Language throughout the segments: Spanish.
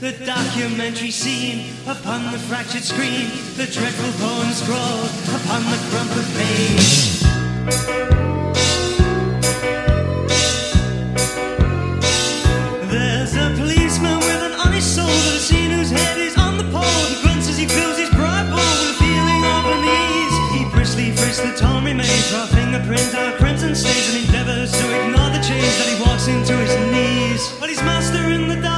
the documentary scene upon the fractured screen, the dreadful poem scrawled upon the crumpled page. There's a policeman with an honest soul that has seen whose head is on the pole. He grunts as he fills his pride bowl with a feeling of unease. He briskly frisks the torn remains for a fingerprint on a crimson stains and endeavors to ignore the change that he walks into his knees. But his master in the dark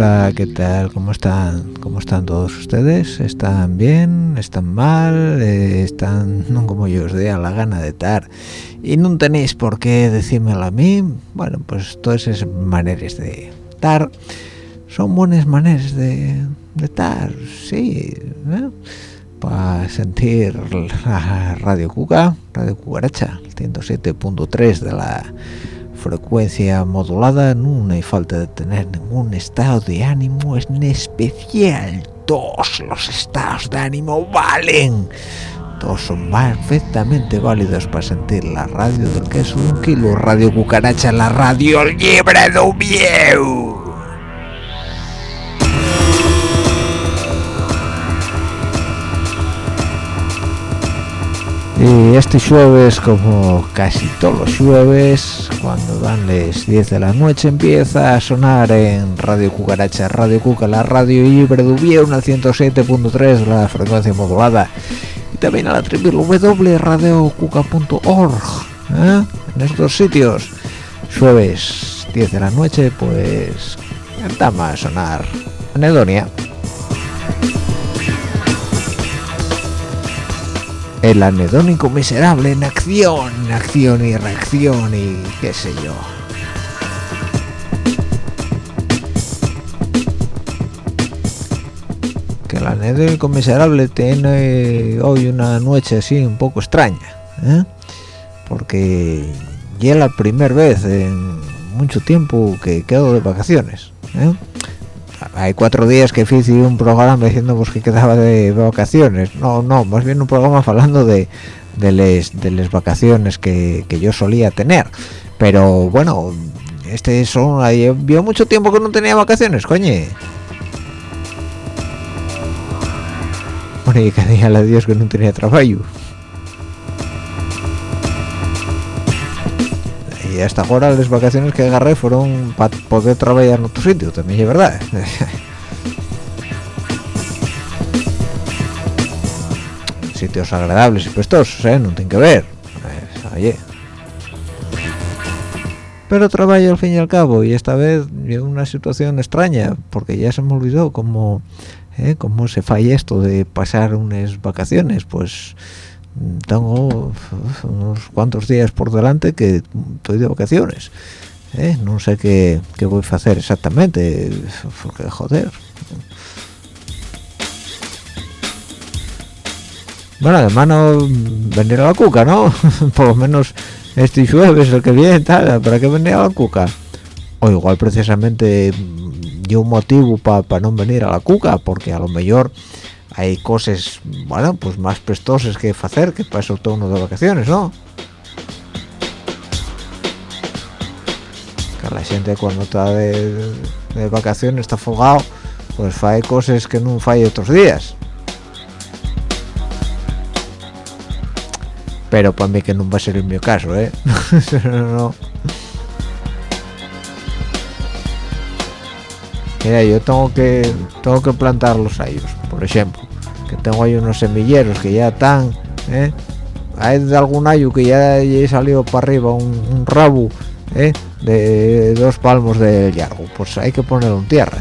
Hola, ¿qué tal? ¿Cómo están? ¿Cómo están todos ustedes? ¿Están bien? ¿Están mal? Eh, ¿Están como yo os dé a la gana de estar? Y no tenéis por qué decírmelo a mí. Bueno, pues todas esas maneras de estar son buenas maneras de, estar, sí. Para sentir la Radio Cuca, Radio Cucaracha, el 107.3 de la frecuencia modulada, no hay falta de tener ningún estado de ánimo en especial. Todos los estados de ánimo valen. Todos son perfectamente válidos para sentir la radio del queso de un kilo. Radio Cucaracha, la radio libre de Ubieu. Y este jueves, como casi todos los jueves, cuando dan las 10 de la noche, empieza a sonar en Radio Cucaracha, Radio Cuca, la radio libre de Ubieu, una 107.3, la frecuencia modulada. Y también a la www.radiocuca.org, ¿eh? en estos sitios. Jueves, 10 de la noche, pues, empezamos a sonar Anedonia. El anedónico miserable en acción, acción y reacción y qué sé yo. Que el del comiserable tiene hoy una noche así un poco extraña ¿eh? porque ya es la primera vez en mucho tiempo que quedo de vacaciones ¿eh? Hay cuatro días que hice un programa diciendo pues, que quedaba de vacaciones. No no más bien un programa hablando de de las vacaciones que, yo solía tener. Pero bueno este son vio mucho tiempo que no tenía vacaciones coño bueno y que día a Dios que no tenía trabajo y hasta ahora las vacaciones que agarré fueron para poder trabajar en otro sitio también es verdad sitios agradables y prestosos ¿eh? no tiene que ver pues, oye pero trabajo al fin y al cabo y esta vez una situación extraña porque ya se me olvidó cómo ¿eh? cómo se falla esto de pasar unas vacaciones pues tengo unos cuantos días por delante que estoy de vacaciones ¿eh? no sé qué, qué, voy a hacer exactamente porque joder. Bueno además no venir a la cuca no por lo menos este jueves el que viene tal para qué venir a la cuca o igual precisamente yo un motivo para no venir a la cuca porque a lo mejor hay cosas bueno pues más prestosas que hacer que para todo uno de vacaciones no que la gente cuando está de, vacaciones está fogado pues hay cosas que no falle otros días. Pero para mí que no va a ser el mi caso eh mira yo tengo que tengo que plantar los ayos por ejemplo que tengo ahí unos semilleros que ya están ¿eh? hay de algún ayo que ya he salido para arriba un, rabo ¿eh? de dos palmos de largo pues hay que ponerlo en tierra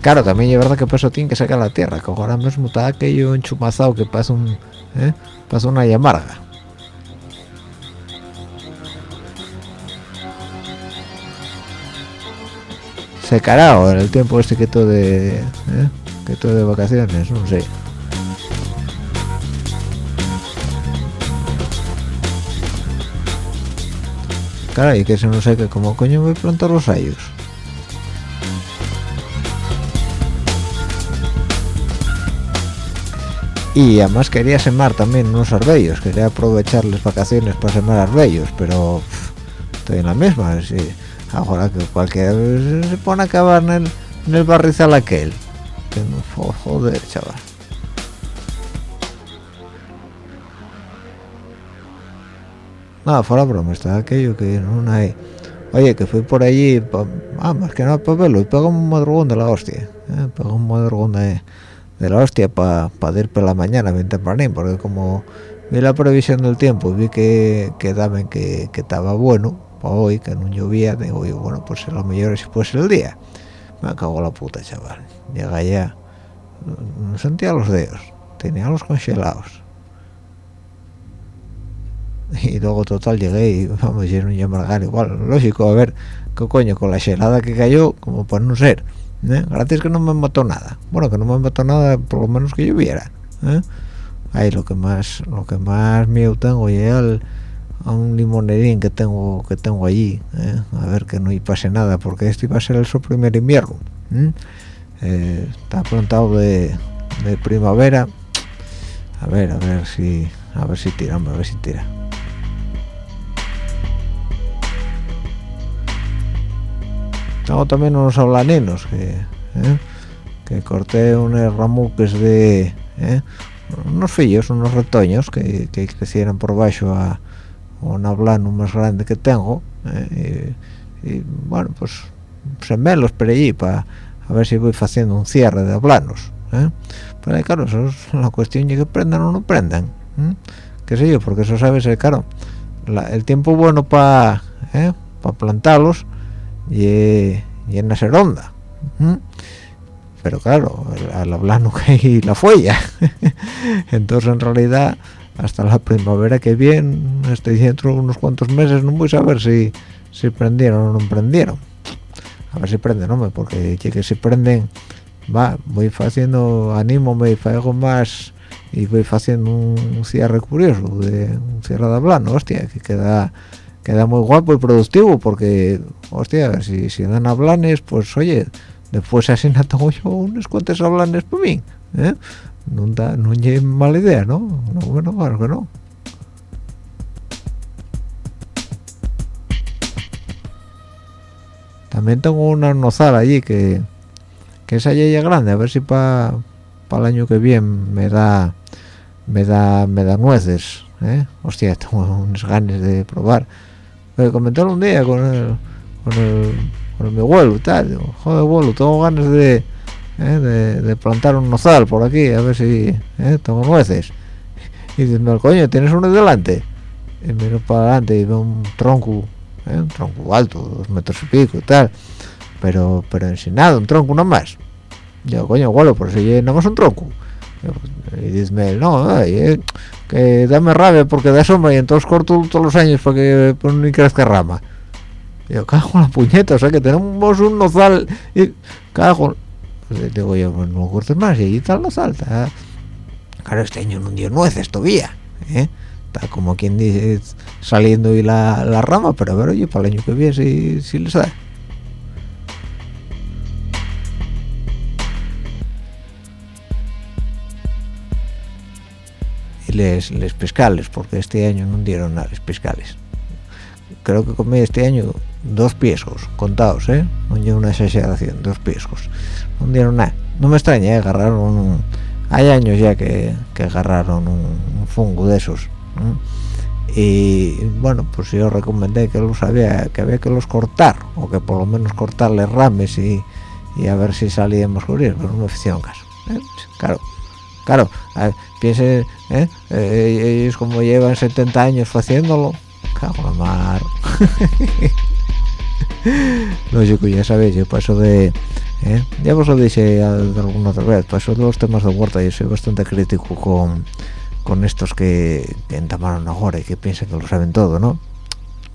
claro también es verdad que eso tiene que sacar la tierra que ahora mismo está aquello enchumazado que pasa un ¿eh? pasa una llamarga secará en el tiempo este que todo de ¿eh? que todo de vacaciones no sé claro y que se no sé que como coño voy a plantar los ayos y además quería semar también unos arbellos quería aprovechar las vacaciones para semar arbellos pero estoy en la misma sí ahora que cualquiera se pone a acabar en el, en el barrizal aquel joder chaval nada fuera broma está aquello que no hay oye que fui por allí ah, más que nada para verlo y pegó un madrugón de la hostia ¿eh? pegó un madrugón de, de la hostia para pa ir por la mañana bien tempranín porque como vi la previsión del tiempo vi que, que daban que, que estaba bueno hoy que no llovía digo bueno pues lo mejor si fuese el día me cago la puta chaval. Llega ya no sentía los dedos tenía los congelados. Y luego total llegué y vamos a un llamargar igual lógico a ver qué coño con la helada que cayó como para no ser ¿eh? gracias que no me mató nada. Bueno que no me mató nada por lo menos que lloviera ¿eh? ahí lo que más lo que más miedo tengo ya el a un limonerín que tengo que tengo allí ¿eh? a ver que no pase nada porque este iba a ser el su primer invierno eh, está plantado de, primavera a ver a ver si a ver si tira a ver si tira tengo también unos hablaninos que ¿eh? que corté unos ramuques de unos fillos unos retoños que, que crecieran por bajo a un hablano más grande que tengo eh, y, bueno pues semelos por allí para a ver si voy haciendo un cierre de hablanos ¿eh? pero claro eso es la cuestión de que prendan o no prendan ¿eh? qué sé yo porque eso sabes eh, claro el tiempo bueno para para plantarlos y, y en la seronda pero claro al hablano que hay la fuella entonces en realidad hasta la primavera que viene estoy dentro de unos cuantos meses no voy a saber si si prendieron o no prendieron a ver si prenden hombre porque que si prenden va voy haciendo ánimo me algo más y voy haciendo un cierre curioso de un cierre de hablando hostia que queda queda muy guapo y productivo porque hostia si, si dan hablanes pues oye después así no tengo yo unos cuantos hablanes para mí ¿eh? No da no es mala idea no no bueno claro que no. También tengo una nozal allí que que esa ya grande a ver si para el año que viene me da me da me da nueces ¿eh? hostia tengo unas ganas de probar. Me comentaron un día con el con el, con mi abuelo tal digo, joder abuelo tengo ganas de, ¿eh? de, plantar un nozal por aquí a ver si ¿eh? tengo nueces. Y dice coño tienes uno delante y miro para adelante y veo un tronco ¿eh? un tronco alto dos metros y pico y tal. Pero pero en nada un tronco no más. Yo coño abuelo por si llenamos un tronco y dice no que dame rabia porque da sombra y entonces corto todos los años para que pues, no crezca rama yo cago en la puñeta o sea que tenemos un nozal y cago pues, digo yo pues, no cortes más y el nozal está claro este año no dio nueces todavía ¿eh? está como quien dice saliendo y la, la rama pero a ver oye para el año que viene si, si les da les, les pescales porque este año no dieron nada les pescales. Creo que comí este año dos piescos contados eh no hay una exageración dos piescos no dieron nada no me extraña ¿eh? agarraron un, hay años ya que, que agarraron un, fungo de esos y bueno pues yo recomendé que los había que había que los cortar o que por lo menos cortarles rames y, y a ver si salíamos cubrir pero no me hicieron caso ¿eh? claro claro piense ¿eh? ellos como llevan 70 años haciéndolo cago no yo que ya sabéis yo paso de ¿eh? ya os lo dije alguna otra vez paso de los temas de huerta yo soy bastante crítico con con estos que, que entamaron ahora y que piensan que lo saben todo no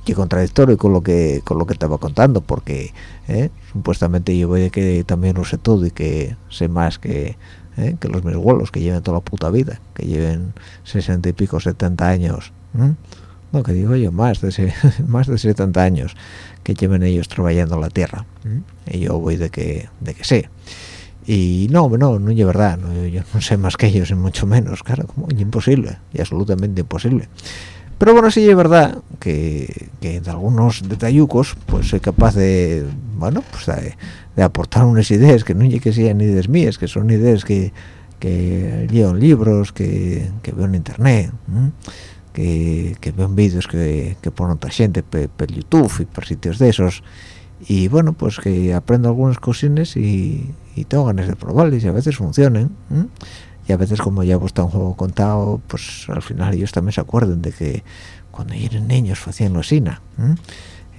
y contradictorio con lo que con lo que estaba contando porque ¿eh? supuestamente yo voy de que también lo sé todo y que sé más que ¿eh? que los mis abuelos que lleven toda la puta vida que lleven 60 y pico 70 años no que digo yo más de más de 70 años que lleven ellos trabajando la tierra y yo voy de que de que sé. Y no no no es verdad yo no sé más que ellos y mucho menos claro como imposible y absolutamente imposible. Pero bueno sí es verdad que, que en algunos detallucos pues soy capaz de bueno pues de, aportar unas ideas que no que sean ideas mías que son ideas que que leo en libros que, que veo en internet que, que veo en vídeos que, que pone otra gente por youtube y por sitios de esos y bueno pues que aprendo algunas cosines y, y tengo ganas de probarles y a veces funcionan y a veces como ya está un juego contado pues al final ellos también se acuerdan de que cuando eran niños hacían lo asina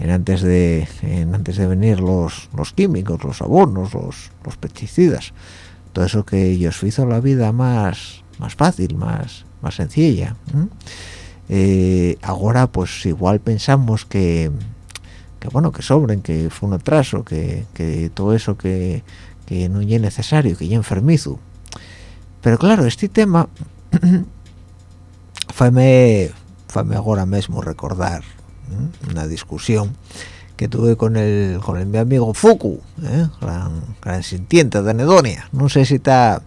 en antes de antes de venir los los químicos los abonos los, los pesticidas. Todo eso que ellos hizo la vida más más fácil más más sencilla eh, ahora pues igual pensamos que bueno que sobren que fue un atraso que, todo eso que, no es necesario que ya enfermizo pero claro este tema fue fame ahora mismo recordar una discusión que tuve con el con el mi amigo Fuku ¿eh? gran, gran sintiente de anedonia. No sé si está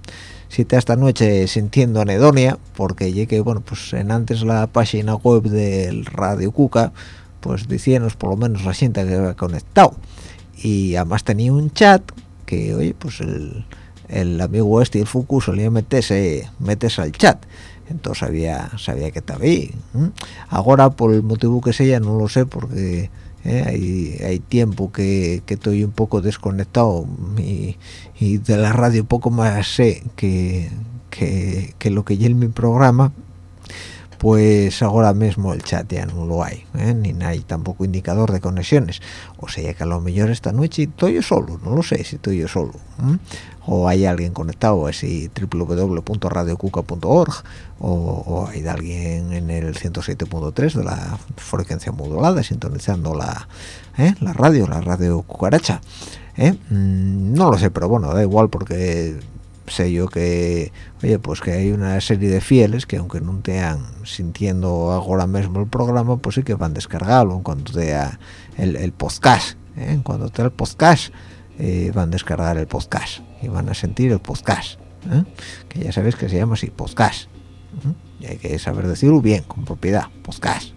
si está esta noche sintiendo anedonia porque llegué bueno pues en antes la página web del Radio Cuca pues decíamos por lo menos la gente que había conectado y además tenía un chat que oye pues el el amigo este el Fuku solía meterse meterse al chat. Entonces sabía sabía que estaba ahí ahora por el motivo que sea no lo sé porque eh, hay, tiempo que, estoy un poco desconectado y, de la radio poco más sé que, que, que lo que en mi programa pues ahora mismo el chat ya no lo hay ¿eh? ni hay tampoco indicador de conexiones. O sea que a lo mejor esta noche estoy yo solo no lo sé si estoy yo solo o hay alguien conectado a ese www.radiocuca.org o, o, hay alguien en el 107.3 de la frecuencia modulada sintonizando la, ¿eh? la radio, la radio cucaracha ¿eh? mm, no lo sé pero bueno da igual porque sé yo que oye pues que hay una serie de fieles que aunque no estén sintiendo ahora mismo el programa pues sí que van a descargarlo en cuanto te el, el podcast ¿eh? en cuanto te el podcast eh, van a descargar el podcast y van a sentir el podcast ¿eh? que ya sabéis que se llama así podcast y hay que saber decirlo bien con propiedad podcast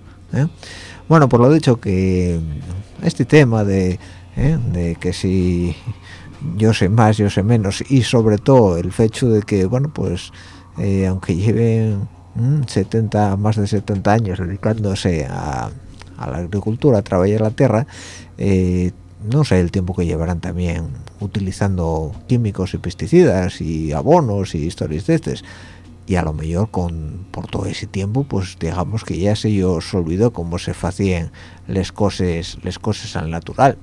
bueno por lo dicho que este tema de, de que si yo sé más, yo sé menos y sobre todo el hecho de que, bueno, pues eh, aunque lleven 70, más de 70 años dedicándose a, la agricultura, a trabajar la tierra, eh, no sé el tiempo que llevarán también utilizando químicos y pesticidas y abonos y historias de estos y a lo mejor con por todo ese tiempo pues digamos que ya se yo olvidó cómo se hacían las cosas las cosas al natural.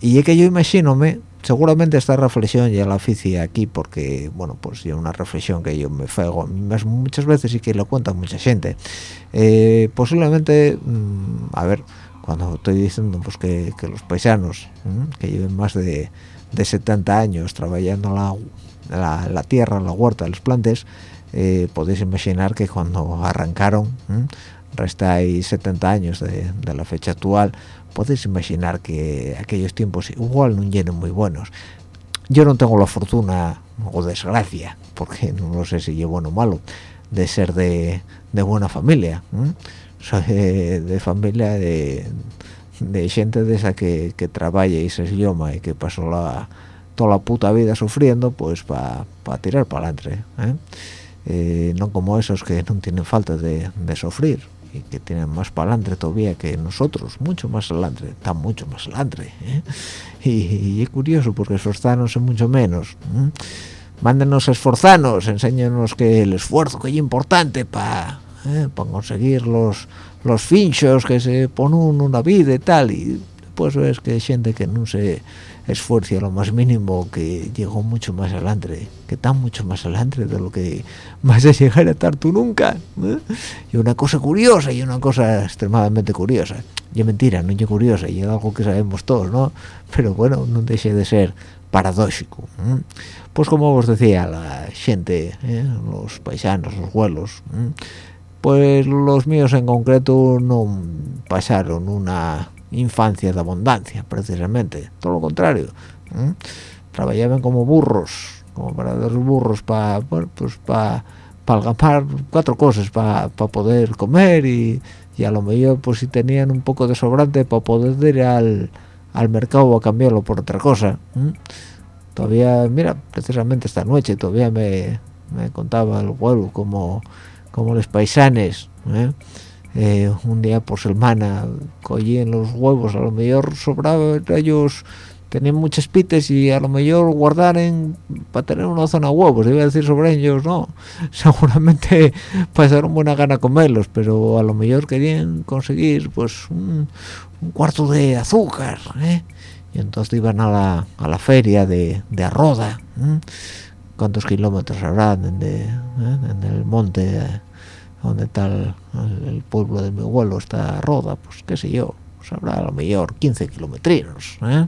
Y es que yo imagínome seguramente esta reflexión ya la hice aquí porque bueno pues es una reflexión que yo me fego muchas veces y que lo cuenta mucha gente. Eh, posiblemente mm, a ver cuando estoy diciendo pues que, los paisanos que lleven más de, de 70 años trabajando la, la, tierra la huerta los plantes eh, podéis imaginar que cuando arrancaron restáis 70 años de, la fecha actual podéis imaginar que aquellos tiempos igual no llenen muy buenos. Yo no tengo la fortuna o desgracia porque no sé si es bueno o malo de ser de, buena familia soy de, familia de, gente de esa que, que trabaja y se idioma y que pasó la toda la puta vida sufriendo pues para tirar para adelante ¿eh? Eh, no como esos que no tienen falta de, de sufrir y que tienen más palantre todavía que nosotros, mucho más adelante, está mucho más adelante. ¿eh? Y, es curioso porque esforzarnos es mucho menos. ¿eh? Mándenos esforzarnos, enséñanos que el esfuerzo que es importante para ¿eh? conseguir los, los finchos que se ponen una vida y tal. Y después ves que hay gente que no se esfuerzo lo más mínimo que llegó mucho más adelante que está mucho más adelante de lo que vas a llegar a estar tú nunca y una cosa curiosa y una cosa extremadamente curiosa y mentira, no es curiosa y es algo que sabemos todos ¿no? pero bueno, no deje de ser paradójico. Pues como os decía la gente ¿eh? los paisanos, los vuelos pues los míos en concreto no pasaron una infancia de abundancia, precisamente, todo lo contrario. Trabajaban como burros, como para dar burros para pues para cuatro cosas, para poder comer y, y, a lo mejor pues si tenían un poco de sobrante para poder ir al, al mercado a cambiarlo por otra cosa. Todavía, mira, precisamente esta noche todavía me, me contaba el vuelo como, como los paisanes, ¿eh? Eh, un día por semana cogían los huevos a lo mejor sobraba ellos tenían muchas pites y a lo mejor guardaron para tener una zona de huevos iba a decir sobre ellos no seguramente pasaron buena gana comerlos pero a lo mejor querían conseguir pues un, cuarto de azúcar ¿eh? Y entonces iban a la, a la feria de, de Arroda cuántos kilómetros habrán de, en el monte donde está el, pueblo de mi abuelo, está Roda, pues qué sé yo, pues habrá a lo mejor 15 kilometrinos, ¿eh?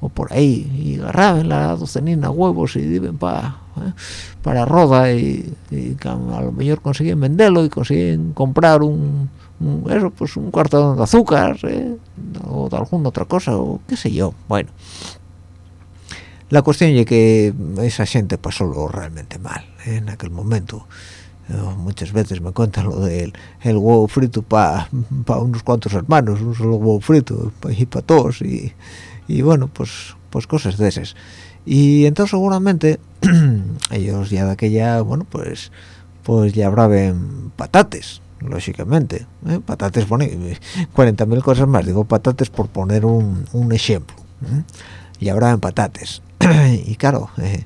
o por ahí, y agarraban la docenina huevos y iban para ¿eh? para Roda y, a lo mejor consiguen venderlo y consiguen comprar un, eso, pues un cuarto de azúcar, ¿eh? o de alguna otra cosa, o qué sé yo, bueno. La cuestión es que esa gente pasó lo realmente mal en aquel momento muchas veces me cuentan lo del el huevo frito para unos cuantos hermanos, un solo huevo frito y para todos y, y, bueno, pues pues cosas de esas. Y entonces seguramente ellos ya de aquella, bueno, pues pues ya habrán patates, lógicamente. ¿eh? Patates, bueno, 40.000 cosas más, digo patates por poner un, ejemplo. ¿eh? Y habrá patates. y claro, eh,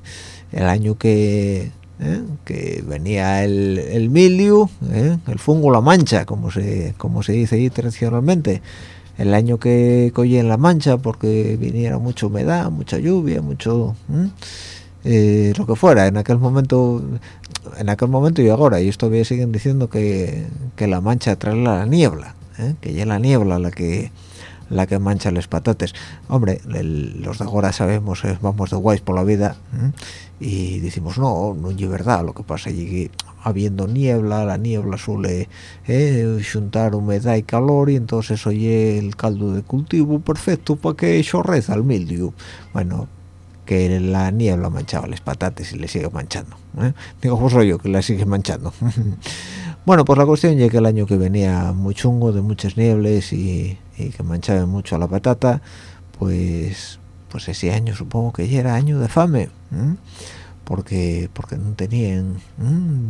el año que ¿eh? que venía el, el milio, el fungo la mancha, como se, como se dice ahí tradicionalmente, el año que cogí en la mancha porque viniera mucha humedad, mucha lluvia, mucho... lo que fuera, en aquel momento en aquel momento y ahora, y todavía siguen diciendo que, que la mancha trae la niebla, que ya la niebla la que la que mancha las patates. Hombre, los de ahora sabemos, vamos de guays por la vida y decimos, no, no es verdad, lo que pasa es que habiendo niebla, la niebla suele eh, juntar humedad y calor y entonces oye el caldo de cultivo perfecto para que chorreza el mildio. Bueno, que la niebla manchaba las patatas y le sigue manchando. ¿eh? Digo, pues yo que la sigue manchando. bueno, pues la cuestión es que el año que venía muy chungo, de muchas niebles y, que manchaba mucho a la patata, pues pues ese año supongo que ya era año de fame. porque porque no tenían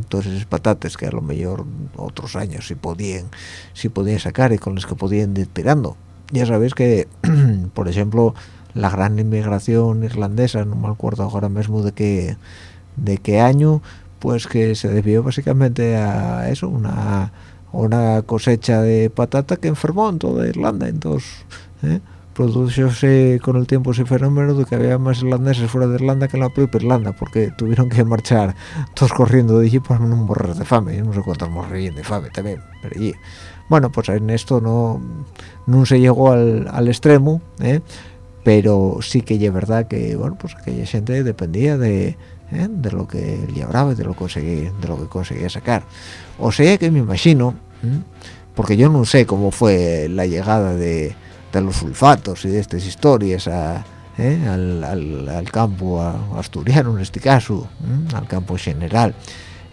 todas esas patatas que a lo mejor otros años sí podían sí podían sacar y con las que podían ir tirando ya sabéis que por ejemplo la gran inmigración irlandesa, no me acuerdo ahora mismo de qué, de qué año, pues que se debió básicamente a eso, una, una cosecha de patata que enfermó en toda Irlanda, entonces... ¿eh? produjóse con el tiempo ese fenómeno de que había más irlandeses fuera de Irlanda que en la propia Irlanda, porque tuvieron que marchar todos corriendo de allí para no morir de fame, no sé cuántos morían de fame también, pero allí. Bueno, pues en esto no, no se llegó al, al extremo, ¿eh? Pero sí que es verdad que bueno pues aquella gente dependía de, ¿eh? de lo que llevaba y de lo que conseguía de lo que conseguía sacar o sea que me imagino porque yo no sé cómo fue la llegada de, de los sulfatos y de estas historias ¿eh? al, campo asturiano en este caso al campo general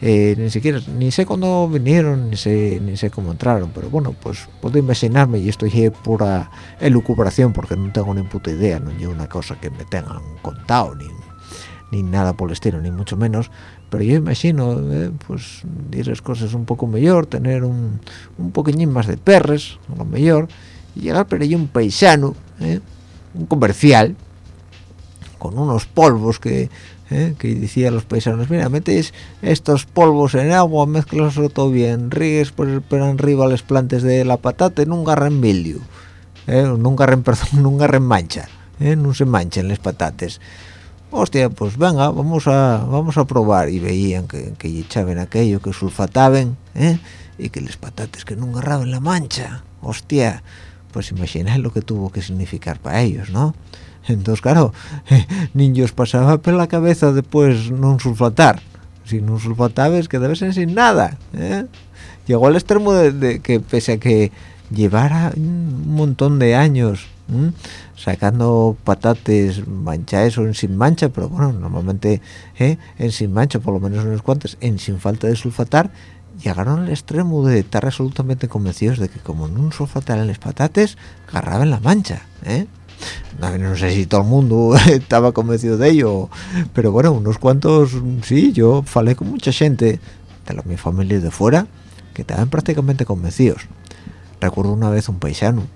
eh, ni siquiera ni sé cuándo vinieron ni sé ni sé cómo entraron pero bueno pues puedo imaginarme y esto es pura elucubración porque no tengo ni puta idea no es una cosa que me tengan contado ni, ni nada por el estilo ni mucho menos pero yo imagino eh, pues decir cosas un poco mejor tener un, un poquillín más de perres a lo mejor y llegar pero ahí un paisano eh, un comercial con unos polvos que ¿eh? que decía los paisanos mira metéis estos polvos en agua mezclas todo bien ríes por, por arriba las plantas de la patata en un garren milio ¿eh? nunca perdón nunca garren mancha ¿eh? no se manchen las patates hostia pues venga vamos a vamos a probar y veían que, echaban aquello que sulfataban ¿eh? y que las patates que nunca agarraban la mancha hostia pues imagináis lo que tuvo que significar para ellos no entonces claro niños pasaba por la cabeza después no sulfatar si no sulfatabas que debe ser sin nada ¿eh? llegó al extremo de, que pese a que llevara un montón de años sacando patates manchadas o en sin mancha pero bueno normalmente ¿eh? en sin mancha por lo menos unos cuantos en sin falta de sulfatar llegaron al extremo de estar absolutamente convencidos de que como no sulfataran las patates agarraban la mancha ¿eh? No, sé si todo el mundo estaba convencido de ello pero bueno unos cuantos sí yo falé con mucha gente de la mi familia de fuera que estaban prácticamente convencidos. Recuerdo una vez un paisano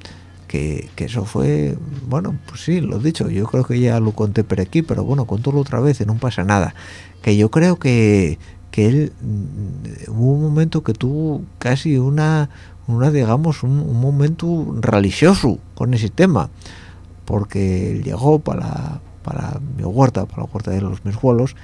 que, eso fue bueno pues sí lo dicho yo creo que ya lo conté por aquí pero bueno contólo otra vez y no pasa nada. Que yo creo que que él mm, hubo un momento que tuvo casi una una digamos un, un momento religioso con ese tema porque llegó para, para mi huerta, para la huerta de los mis huelos,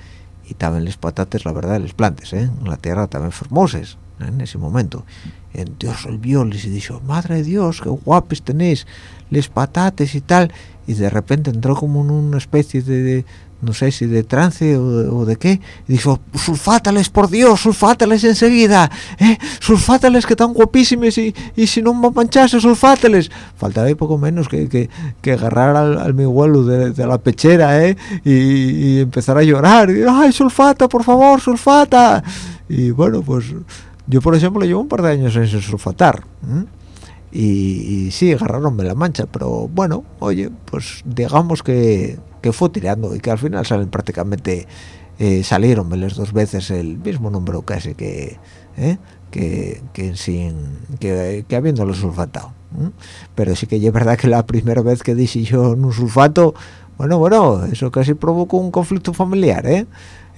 y estaban las patatas, la verdad, las plantas, ¿eh? en la tierra estaban formosas ¿eh? en ese momento. En Dios vio y dijo, madre de Dios, qué guapes tenéis, les patates y tal, y de repente entró como en una especie de, no sé si de trance o de, qué, y dijo, sulfátales por Dios, sulfátales enseguida, ¿eh? sulfátales que están guapísimos y, y si no me manchase, sulfátales. Faltaba poco menos que, que, agarrar al, mi abuelo de, la pechera ¿eh? y, empezar a llorar, y, ay, sulfata, por favor, sulfata. Y bueno, pues yo por ejemplo llevo un par de años en sulfatar. Y, y, sí, agarraronme la mancha, pero bueno, oye, pues digamos que que fue tirando y que al final salen prácticamente eh, salieron las dos veces el mismo número casi que ¿eh? que, que, sin que, que habiéndolo sulfatado pero sí que es verdad que la primera vez que dije yo un sulfato bueno bueno eso casi provocó un conflicto familiar eh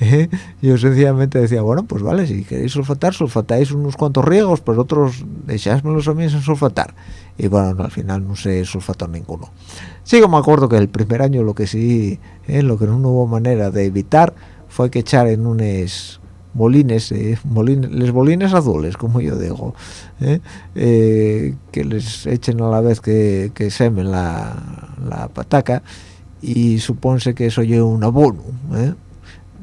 yo sencillamente decía bueno pues vale si queréis sulfatar sulfatáis unos cuantos riegos pero otros echásmelos a mí sin sulfatar y bueno al final no se sulfató ninguno sí que me acuerdo que el primer año lo que sí eh, lo que no hubo manera de evitar fue que echar en unos bolines, eh, les bolines azules, como yo digo, eh, eh, que les echen a la vez que, que semen la, la pataca y supónse que eso lleva un abono.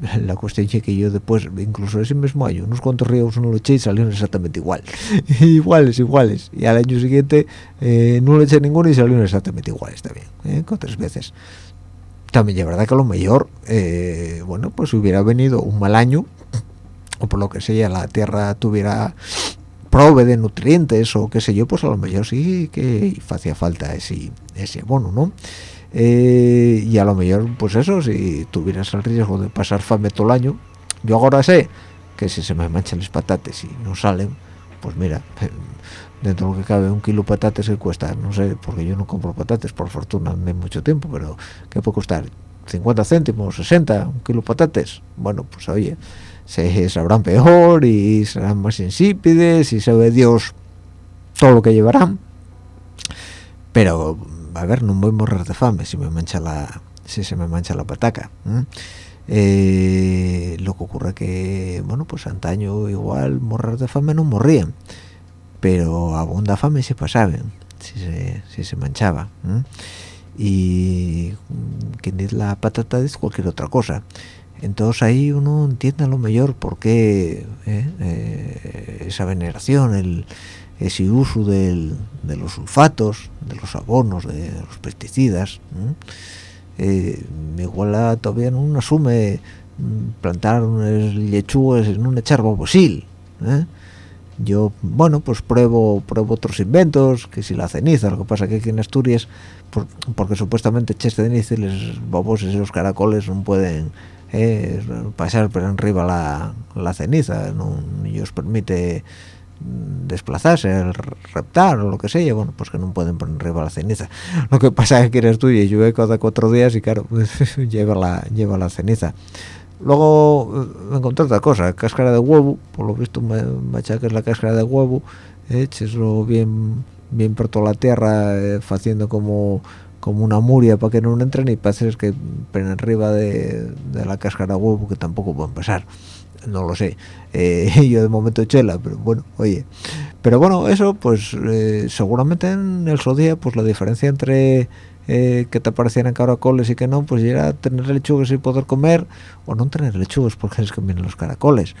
¿Eh? La cuestión es que yo después, incluso ese mismo año, unos cuantos ríos no lo eché y salieron exactamente igual. iguales, iguales. Y al año siguiente no le eché ninguno y salieron exactamente iguales también, con tres veces también es verdad que a lo mejor bueno pues hubiera venido un mal año o por lo que sea la tierra tuviera prove de nutrientes o qué sé yo pues a lo mejor sí que hacía falta ese ese abono no eh, y a lo mejor pues eso si tuvieras el riesgo de pasar fame todo el año yo ahora sé que si se me manchan las patatas y no salen pues mira dentro de lo que cabe un kilo de patatas que cuesta no sé porque yo no compro patatas por fortuna de mucho tiempo pero qué puede costar 50 céntimos 60 un kilo de patatas bueno pues oye se sabrán peor y serán más insípides y sabe Dios todo lo que llevarán. Pero a ver no voy a morir de fame si me mancha la si se me mancha la pataca eh, lo que ocurre que bueno pues antaño igual morrer de fame no morrían pero abunda fame si pasaban si se, si se manchaba y quien dice la patata es cualquier otra cosa. Entonces ahí uno entiende a lo mejor por qué eh, eh, esa veneración el ese uso de los sulfatos de los abonos de los pesticidas eh, igual todavía no asume mm, plantar unas lechugas en un echar bobosil yo bueno pues pruebo pruebo otros inventos que si la ceniza lo que pasa que aquí en Asturias porque supuestamente cheste de ceniza los boboses y los caracoles no pueden eh, pasar por arriba la, la ceniza no os permite desplazarse, el reptar o lo que sea, bueno, pues que no pueden poner arriba la ceniza. Lo que pasa es que eres tú y llueve cada cuatro días y claro, pues, lleva, la, lleva la ceniza. Luego me encontré otra cosa, cáscara de huevo, por lo visto me es la cáscara de huevo, echeslo bien bien por toda la tierra, eh, haciendo como como una muria para que no entren y parece que ven arriba de, la cáscara huevo que tampoco pueden pasar no lo sé eh, yo de momento chela pero bueno oye. Pero bueno eso pues eh, seguramente en el día pues la diferencia entre eh, que te aparecieran caracoles y que no pues era tener lechugas y poder comer o no tener lechugas porque es que vienen los caracoles.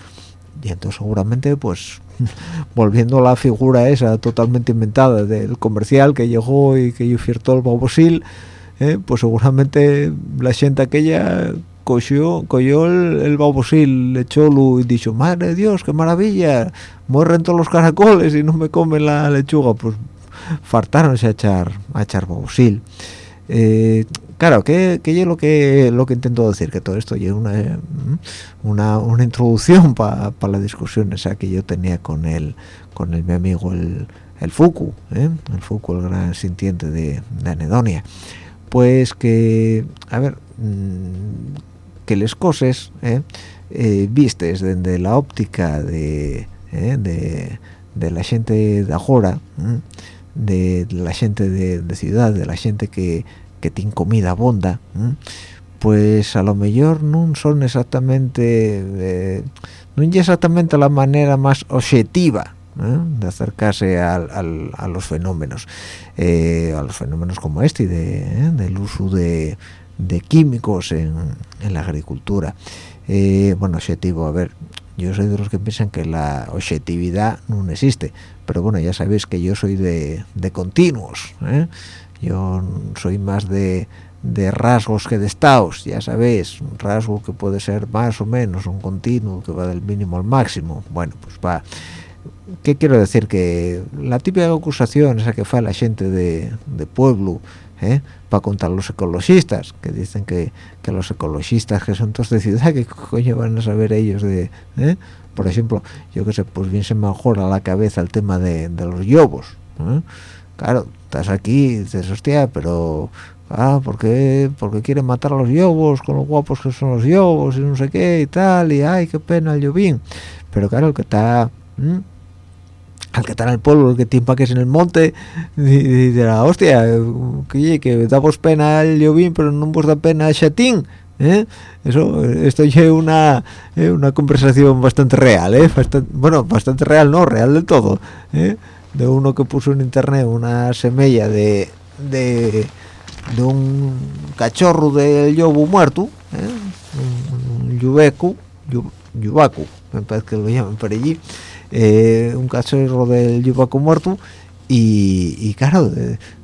Y entonces seguramente pues volviendo a la figura esa totalmente inventada del comercial que llegó y que yo ofertó el babosil eh, pues seguramente la gente aquella cogió, cogió el, el babosil echólo y dijo madre de dios qué maravilla mueren todos los caracoles y no me comen la lechuga pues fartaronse a echar a echar babosil. Eh, claro que, es lo que lo que intento decir que todo esto es una, una, una introducción para la discusión esa que yo tenía con el con el mi amigo el, el Fuku ¿eh? el Fuku el gran sintiente de, anedonia. Pues que a ver mm, que las cosas ¿eh? eh, vistes desde la óptica de, de, de la gente de ahora de la gente de, ciudad, de la gente que, que tiene comida bonda, pues a lo mejor no son exactamente, eh, no es exactamente la manera más objetiva ¿eh? de acercarse a los fenómenos, eh, a los fenómenos como este, de, del uso de, químicos en, la agricultura. bueno, objetivo, a ver, yo soy de los que piensan que la objetividad no existe pero bueno ya sabéis que yo soy de, continuos ¿eh? yo soy más de, rasgos que de estados ya sabéis un rasgo que puede ser más o menos un continuo que va del mínimo al máximo bueno pues va ¿qué quiero decir? que la típica acusación esa que fue la gente de, pueblo ¿eh? Para contar los ecologistas que dicen que, los ecologistas que son todos de ciudad que coño van a saber ellos de ¿eh? por ejemplo yo que sé pues bien se me mejora la cabeza el tema de, los lobos claro estás aquí dices hostia pero ah porque porque quieren matar a los yobos con los guapos que son los yobos y no sé qué y tal y ay qué pena el llovín pero claro el que está al que está en el pueblo el que tiene que es en el monte y, de la hostia que, que damos pena el llovín pero no nos da pena el chatín ¿eh? eso esto es una ¿eh? una conversación bastante real ¿eh? bueno bastante real no real del todo ¿eh? de uno que puso en internet una semilla de, de, un cachorro del yobu muerto ¿eh? un, yubecu yubacu me parece que lo llaman por allí eh, un cachorro del yubacu muerto y, claro,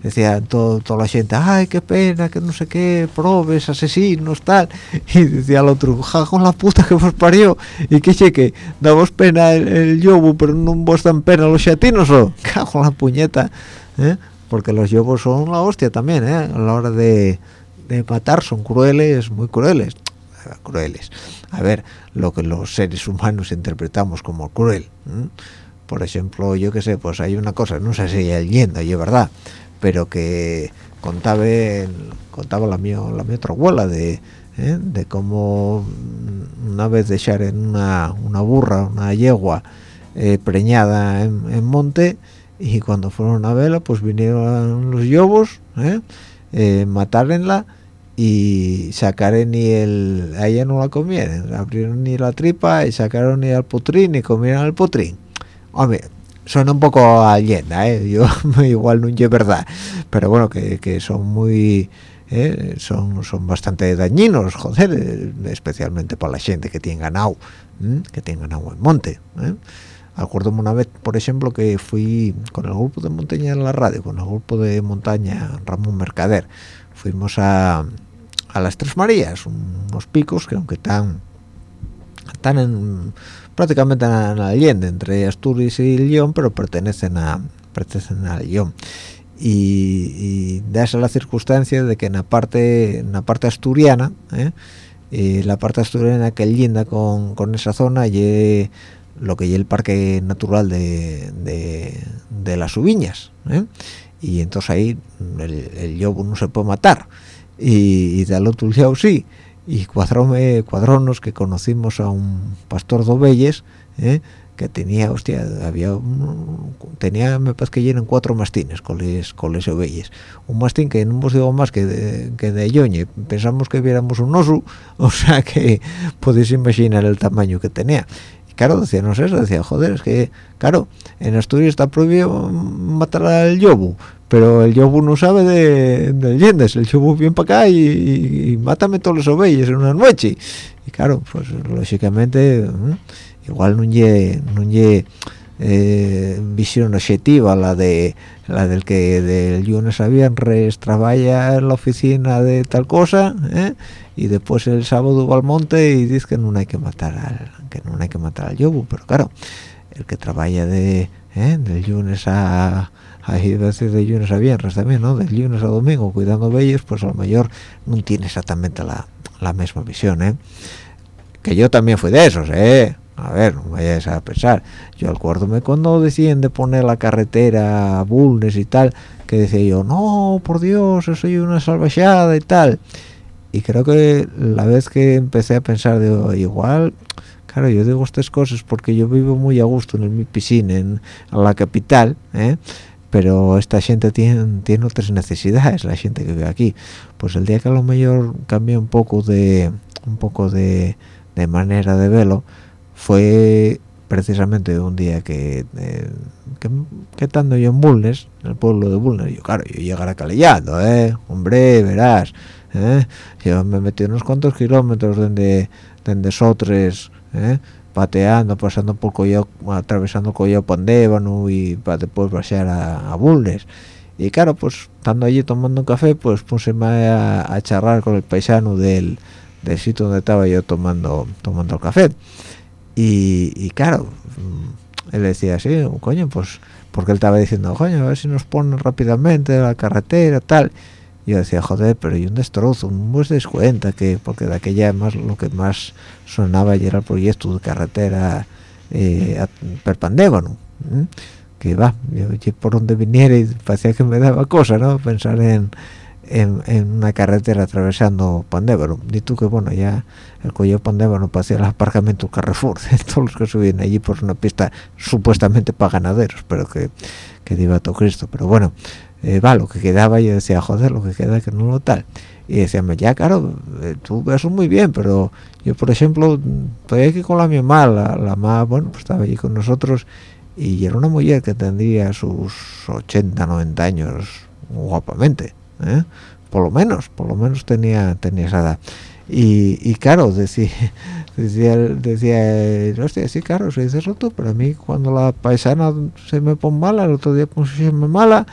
decía todo, toda la gente, ay, qué pena, que no sé qué, probes, asesinos, tal. Y decía el otro, ja, con la puta que vos parió. Y que cheque, damos pena el, el yobu, pero no vos dan pena los chatinos, o cago la puñeta. ¿eh? Porque los yobos son la hostia también, ¿eh? a la hora de, de matar, son crueles, muy crueles. Crueles. A ver, lo que los seres humanos interpretamos como cruel por ejemplo yo qué sé pues hay una cosa no sé si es leyenda y es verdad pero que contaba contaba la mía la mi otra abuela de ¿eh? de cómo una vez dejar en una, una burra una yegua eh, preñada en, monte y cuando fueron a verla pues vinieron los lobos ¿eh? eh matarenla y sacaron ni el a ella no la comieron abrieron ni la tripa y sacaron ni al putrín y comieron al putrín hombre suena un poco a leyenda ¿eh? yo igual no es verdad pero bueno que, son muy ¿eh? son son bastante dañinos joder especialmente para la gente que tiene ganado que tiene ganado en monte ¿eh? acuérdome una vez por ejemplo que fui con el grupo de montaña en la radio con el grupo de montaña Ramón Mercader fuimos a, a las Tres Marías unos picos que aunque están están en prácticamente en la Allende, entre Asturias y León, pero pertenecen a pertenecen a León. Y, y esa la circunstancia de que en la parte en la parte asturiana, ¿eh? la parte asturiana que linda con, con esa zona y lo que es el parque natural de, de, las Ubiñas ¿eh? y entonces ahí el, el no se puede matar y, y del otro lado sí y cuadróme cuadronos que conocimos a un pastor de oveyes ¿eh? que tenía hostia había tenía me parece que llenan cuatro mastines con les con un mastín que no os digo más que de, que de yoñe pensamos que viéramos un oso o sea que podéis imaginar el tamaño que tenía claro decíamos eso decía joder es que claro en Asturias está prohibido matar al yobu pero el yobu no sabe de, leyendas el yobu viene para acá y, mátame todos los ovejas en una noche. Y claro pues lógicamente igual no hay no eh, visión objetiva la de la del que del lunes a viernes trabaja en la oficina de tal cosa ¿eh? y después el sábado va al monte y dice que no hay que matar al que no hay que matar al yobu pero claro el que trabaja de ¿eh? del lunes a hay veces lunes a viernes también, ¿no? De lunes a domingo cuidando bellos, pues a lo mejor no tiene exactamente la, la misma visión, ¿eh? Que yo también fui de esos, ¿eh? A ver, no vayáis a pensar. Yo acuérdome cuando decían de poner la carretera a Bulnes y tal, que decía yo, no, por Dios, soy una salvajada y tal. Y creo que la vez que empecé a pensar, de igual, claro, yo digo estas cosas porque yo vivo muy a gusto en mi piscina, en, la capital, ¿eh? pero esta gente tiene, tiene otras necesidades la gente que vive aquí pues el día que a lo mejor cambió un poco de un poco de, de manera de verlo fue precisamente un día que, eh, que, estando yo en Bulnes, en el pueblo de Bulnes, yo claro, yo llegar a Calellando, eh, hombre, verás, eh, yo me metí unos cuantos kilómetros donde, donde sotres, eh, pateando, pasando por Collao, atravesando Collao Pandébano y después bajar a, a Bulnes. Y claro, pues estando allí tomando un café, pues puse a, a charlar con el paisano del, del sitio donde estaba yo tomando tomando el café. Y, y claro, mm, él decía, sí, coño, pues porque él estaba diciendo, coño, a ver si nos ponen rápidamente la carretera, tal yo decía joder pero hay un destrozo no os des cuenta que porque de aquella más lo que más sonaba era el proyecto de carretera eh, perpandébano que va yo, por donde viniera y parecía que me daba cosa no pensar en en, una carretera atravesando Pandévaro. Y tú que bueno, ya el cuello Pandévaro pasé el aparcamiento Carrefour, todos los que subían allí por una pista supuestamente para ganaderos, pero que, que diva todo Cristo. Pero bueno, eh, va, lo que quedaba yo decía, joder, lo que queda que no lo tal. Y decía, ya claro, eh, tú eso muy bien, pero yo por ejemplo, estoy aquí con la mi mamá, la, la mamá, bueno, pues estaba allí con nosotros y era una mujer que tendría sus 80, 90 años guapamente ¿eh? por lo menos por lo menos tenía tenía esa edad y, y claro decía decía decía hostia sí claro se dice roto pero a mí cuando la paisana se me pone mala el otro día me mala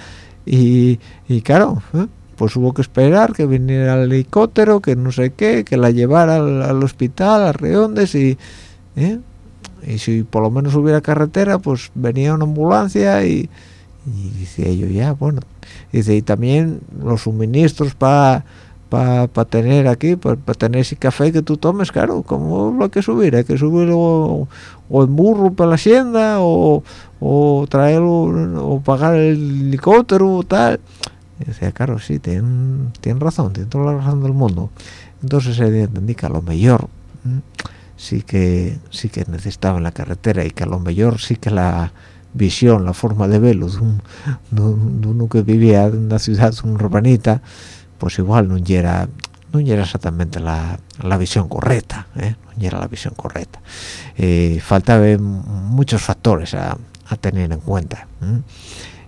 y, y claro ¿eh? pues hubo que esperar que viniera el helicóptero que no sé qué que la llevara al, hospital a Reondes y ¿eh? y si por lo menos hubiera carretera pues venía una ambulancia y, y decía yo ya bueno dice y también los suministros para para tener aquí para tener ese café que tú tomes claro como lo hay que subir hay que subir o, en burro para la hacienda o, o traerlo o pagar el helicóptero o tal y decía claro sí tienen tienen razón tienen toda la razón del mundo entonces entendí que a lo mejor sí que sí que necesitaba en la carretera y que a lo mejor sí que la visión, la forma de verlo de, uno que vivía en una ciudad, un urbanita, pues igual no era no era exactamente la, la visión correcta, ¿eh? no era la visión correcta. Eh, muchos factores a, a tener en cuenta.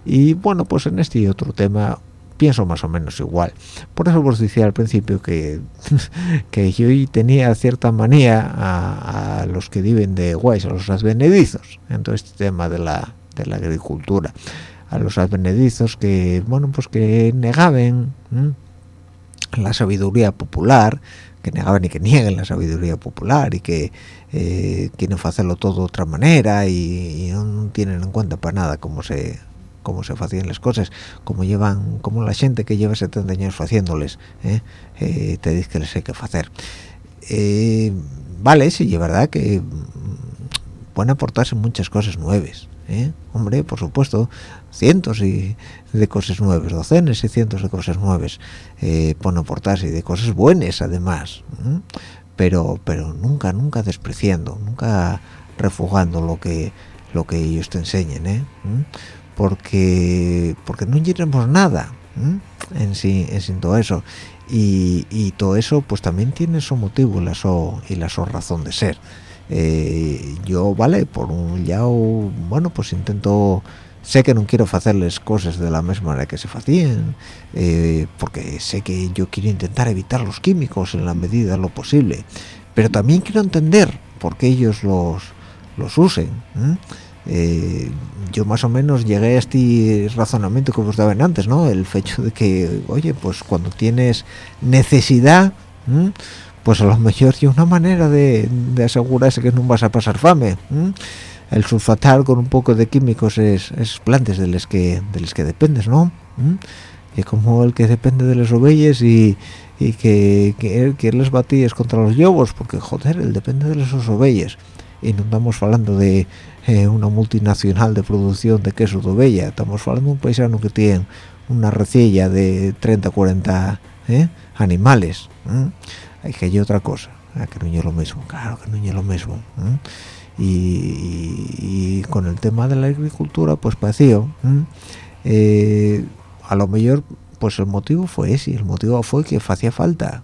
Y bueno, pues en este otro tema pienso más o menos igual. Por eso os decía al principio que, que yo tenía cierta manía a, los que viven de guays, a los advenedizos, en todo este tema de la, de la agricultura, a los advenedizos que, bueno, pues que negaban la sabiduría popular, que negaban y que nieguen la sabiduría popular y que eh, quieren hacerlo todo de otra manera y, no tienen en cuenta para nada cómo se cómo se hacían las cosas, cómo llevan, como la gente que lleva 70 años haciéndoles, ¿eh? Eh, te dice que les hay que hacer. Eh, vale, sí, es verdad que mm, pueden aportarse muchas cosas nuevas, hombre, por supuesto, cientos y de cosas nuevas, docenas y cientos de cosas nuevas pueden aportarse y de cosas buenas además, pero pero nunca, nunca despreciando, nunca refugando lo que lo que ellos te enseñen, ¿eh? porque porque no llevamos nada en sí en todo eso. Y, todo eso pues también tiene su motivo y la su, y la razón de ser eh, yo vale por un lado bueno pues intento sé que no quiero hacerles cosas de la misma manera que se hacían eh, porque sé que yo quiero intentar evitar los químicos en la medida de lo posible pero también quiero entender por qué ellos los los usen eh, yo más o menos llegué a este razonamiento que os daban antes, ¿no? El hecho de que, oye, pues cuando tienes necesidad, pues a lo mejor hay una manera de, asegurarse que no vas a pasar fame. El sulfatar con un poco de químicos es, plantes de los que de los que dependes, ¿no? Y como el que depende de las ovejas y, que, que, que les batíes contra los yogos, porque joder, él depende de las ovejas. Y no estamos hablando de eh, una multinacional de producción de queso de oveja estamos hablando de un paisano que tiene una recilla de 30 40 ¿eh? animales hay que hay otra cosa. Ah, que no es lo mismo. Claro que no es lo mismo y, con el tema de la agricultura pues pareció eh, a lo mejor pues el motivo fue ese el motivo fue que hacía falta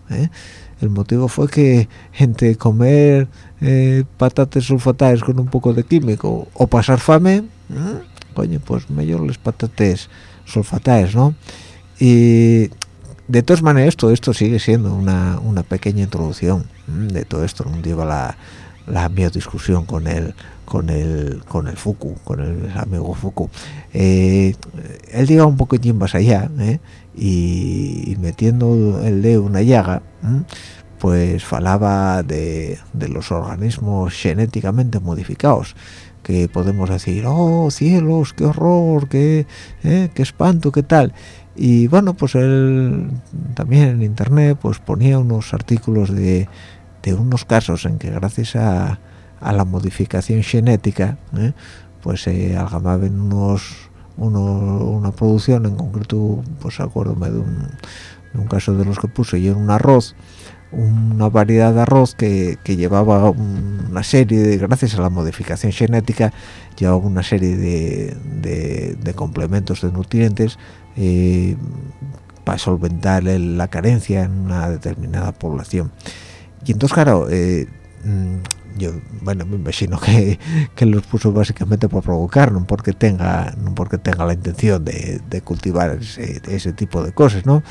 el motivo fue que entre comer eh, patatas sulfatadas con un poco de químico o pasar fame coño pues mejor les patates sulfatadas no y de todas maneras todo esto sigue siendo una, pequeña introducción de todo esto no lleva la, la mi discusión con el con el con el Fuku con el amigo Fuku. Eh, él llega un poquitín más allá ¿eh? y, metiendo el dedo una llaga pues falaba de, los organismos genéticamente modificados que podemos decir oh cielos qué horror qué, eh, qué espanto qué tal y bueno pues él también en internet pues ponía unos artículos de, de unos casos en que gracias a, a la modificación genética ¿eh? pues se unos una producción en concreto pues acuérdome de un en un caso de los que puse yo un arroz una variedad de arroz que, llevaba una serie de, gracias a la modificación genética llevaba una serie de, complementos de nutrientes eh, para solventar la carencia en una determinada población. Y entonces claro eh, mm, yo bueno me imagino que, que, los puso básicamente por provocar no porque tenga no porque tenga la intención de, cultivar ese, ese, tipo de cosas no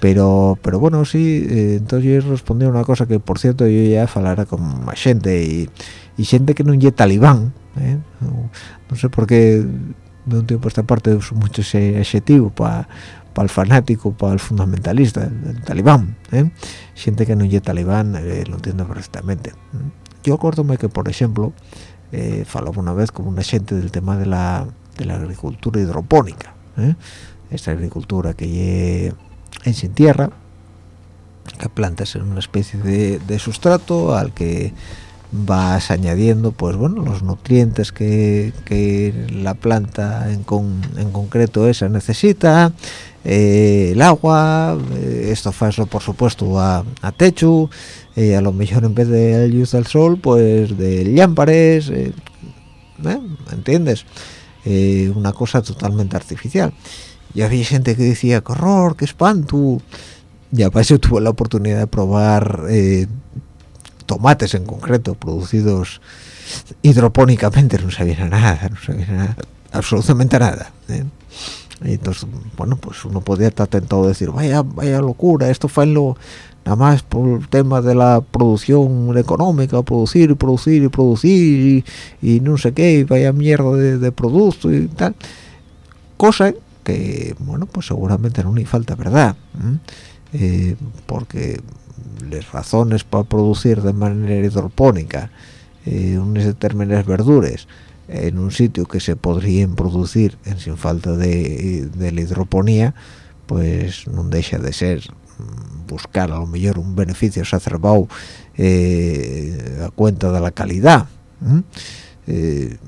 pero pero bueno sí eh, entonces yo respondí una cosa que por cierto yo ya falara con más gente y, y gente que no es talibán ¿eh? no, sé por qué de un tiempo a esta parte uso mucho ese adjetivo para para el fanático para el fundamentalista el, talibán ¿eh? gente que no es talibán eh, lo entiendo perfectamente yo acuérdome que por ejemplo eh, falaba una vez con una gente del tema de la, de la agricultura hidropónica esta agricultura que en sin tierra que plantas en una especie de, sustrato al que vas añadiendo pues bueno los nutrientes que, la planta en, concreto esa necesita eh, el agua eh, esto eso por supuesto a, techo eh, a lo mejor en vez de luz del sol pues de lámpares ¿entiendes? una cosa totalmente artificial y había gente que decía qué horror qué espanto ya para eso tuve la oportunidad de probar eh, tomates en concreto producidos hidropónicamente. No sabía nada no sabía nada absolutamente nada ¿eh? entonces bueno pues uno podía estar tentado de decir vaya vaya locura esto fue lo nada más por el tema de la producción económica producir y producir y producir y, no sé qué y vaya mierda de, de producto y tal cosa que bueno pues seguramente no ni falta verdad eh, porque las razones para producir de manera hidropónica eh, unas determinadas verduras en un sitio que se podrían producir en sin falta de, la hidroponía pues no deja de ser mm, buscar a lo mejor un beneficio exacerbado eh, a cuenta de la calidad eh,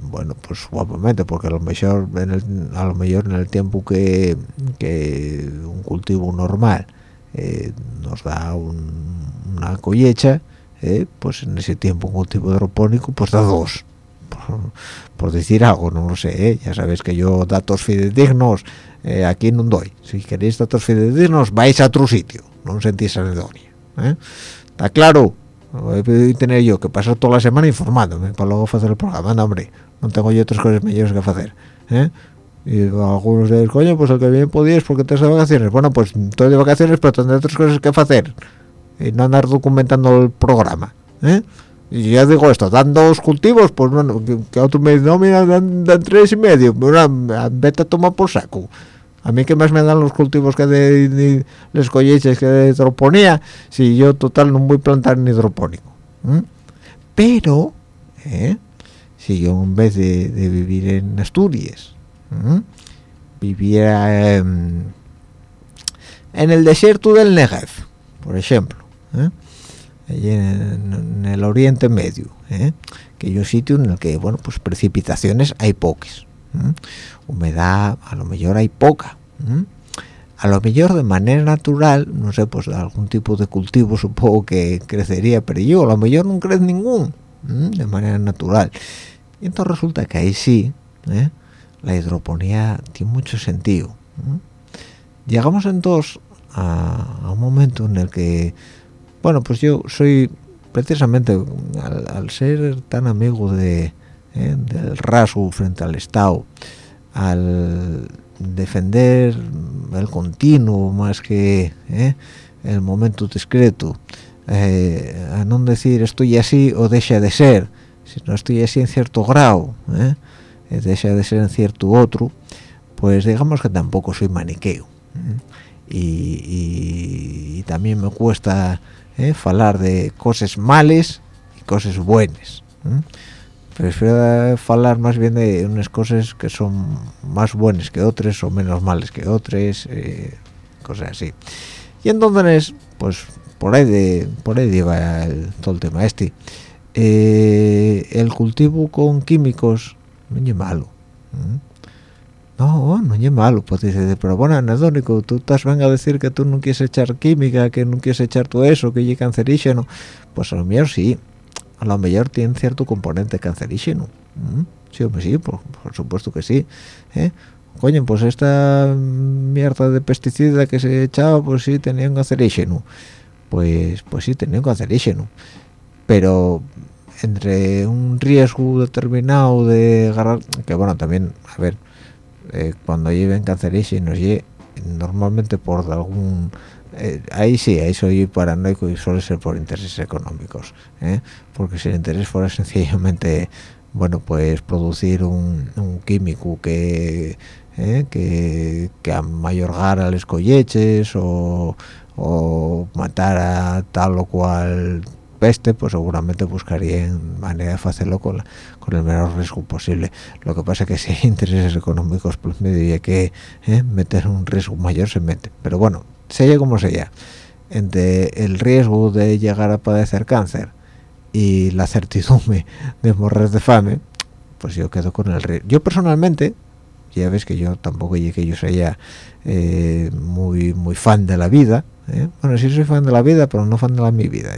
bueno pues guapamente porque a lo mejor en el, a lo mejor en el tiempo que, un cultivo normal eh, nos da una collecha eh, pues en ese tiempo un cultivo hidropónico pues da dos. Por, decir algo no lo sé ya sabéis que yo datos fidedignos aquí no doy. Si queréis datos fidedignos vais a otro sitio no os sentís anedonia está claro voy a tener yo que pasar toda la semana informándome para luego hacer el programa no hombre no tengo yo otras cosas mejores que hacer ¿eh? y algunos de coño pues el que bien podías porque te de vacaciones bueno pues estoy de vacaciones pero tendré otras cosas que hacer y no andar documentando el programa ¿eh? y ya digo esto dan dos cultivos pues bueno que, otro me no mira dan, tres y medio bueno, vete a tomar por saco a mí que más me dan los cultivos que de, les colleches que de hidroponía si yo total no voy a plantar en hidropónico pero ¿eh? si yo en vez de, vivir en Asturias viviera en, el desierto del Negev por ejemplo ¿eh? en, el Oriente Medio ¿eh? que yo sitio en el que bueno pues precipitaciones hay pocas humedad a lo mejor hay poca a lo mejor de manera natural no sé pues algún tipo de cultivo supongo que crecería pero yo a lo mejor no crece ningún de manera natural. Y entonces resulta que ahí sí ¿eh? la hidroponía tiene mucho sentido llegamos entonces a, un momento en el que bueno pues yo soy precisamente al, ser tan amigo de ¿eh? del rasgo frente al Estado al defender el continuo más que ¿eh? el momento discreto eh, a no decir estoy así o deja de ser si no estoy así en cierto grado ¿eh? deja de ser en cierto otro pues digamos que tampoco soy maniqueo y, también me cuesta hablar de cosas males y cosas buenas prefiero hablar más bien de unas cosas que son más buenas que otras o menos malas que otras eh, cosas así. Y entonces pues por ahí de por ahí lleva todo el tema este. Eh, el cultivo con químicos no es malo no, no es malo, pues dice, pero bueno, anedónico, tú estás venga a decir que tú no quieres echar química, que no quieres echar todo eso, que es cancerígeno, pues a lo mejor sí, a lo mejor tiene cierto componente cancerígeno, sí, hombre, sí, por, supuesto que sí, ¿eh? coño, pues esta mierda de pesticida que se echaba, pues sí tenía un cancerígeno, pues, pues sí tenía un cancerígeno, pero entre un riesgo determinado de agarrar, que bueno, también, a ver, eh, cuando lleven cancerígenos normalmente por algún eh, ahí sí, ahí soy paranoico y suele ser por intereses económicos ¿eh? porque si el interés fuera sencillamente bueno pues producir un, químico que, que que a los colleches o, o matar a tal o cual peste, pues seguramente buscarían manera de hacerlo con, con el menor riesgo posible. Lo que pasa es que si hay intereses económicos, pues me diría que ¿eh? meter un riesgo mayor se mete. Pero bueno, sea como sea, entre el riesgo de llegar a padecer cáncer y la certidumbre de morir de fame, pues yo quedo con el riesgo. Yo personalmente, ya ves que yo tampoco que yo sea eh, muy muy fan de la vida, ¿eh? bueno sí soy fan de la vida pero no fan de la mi vida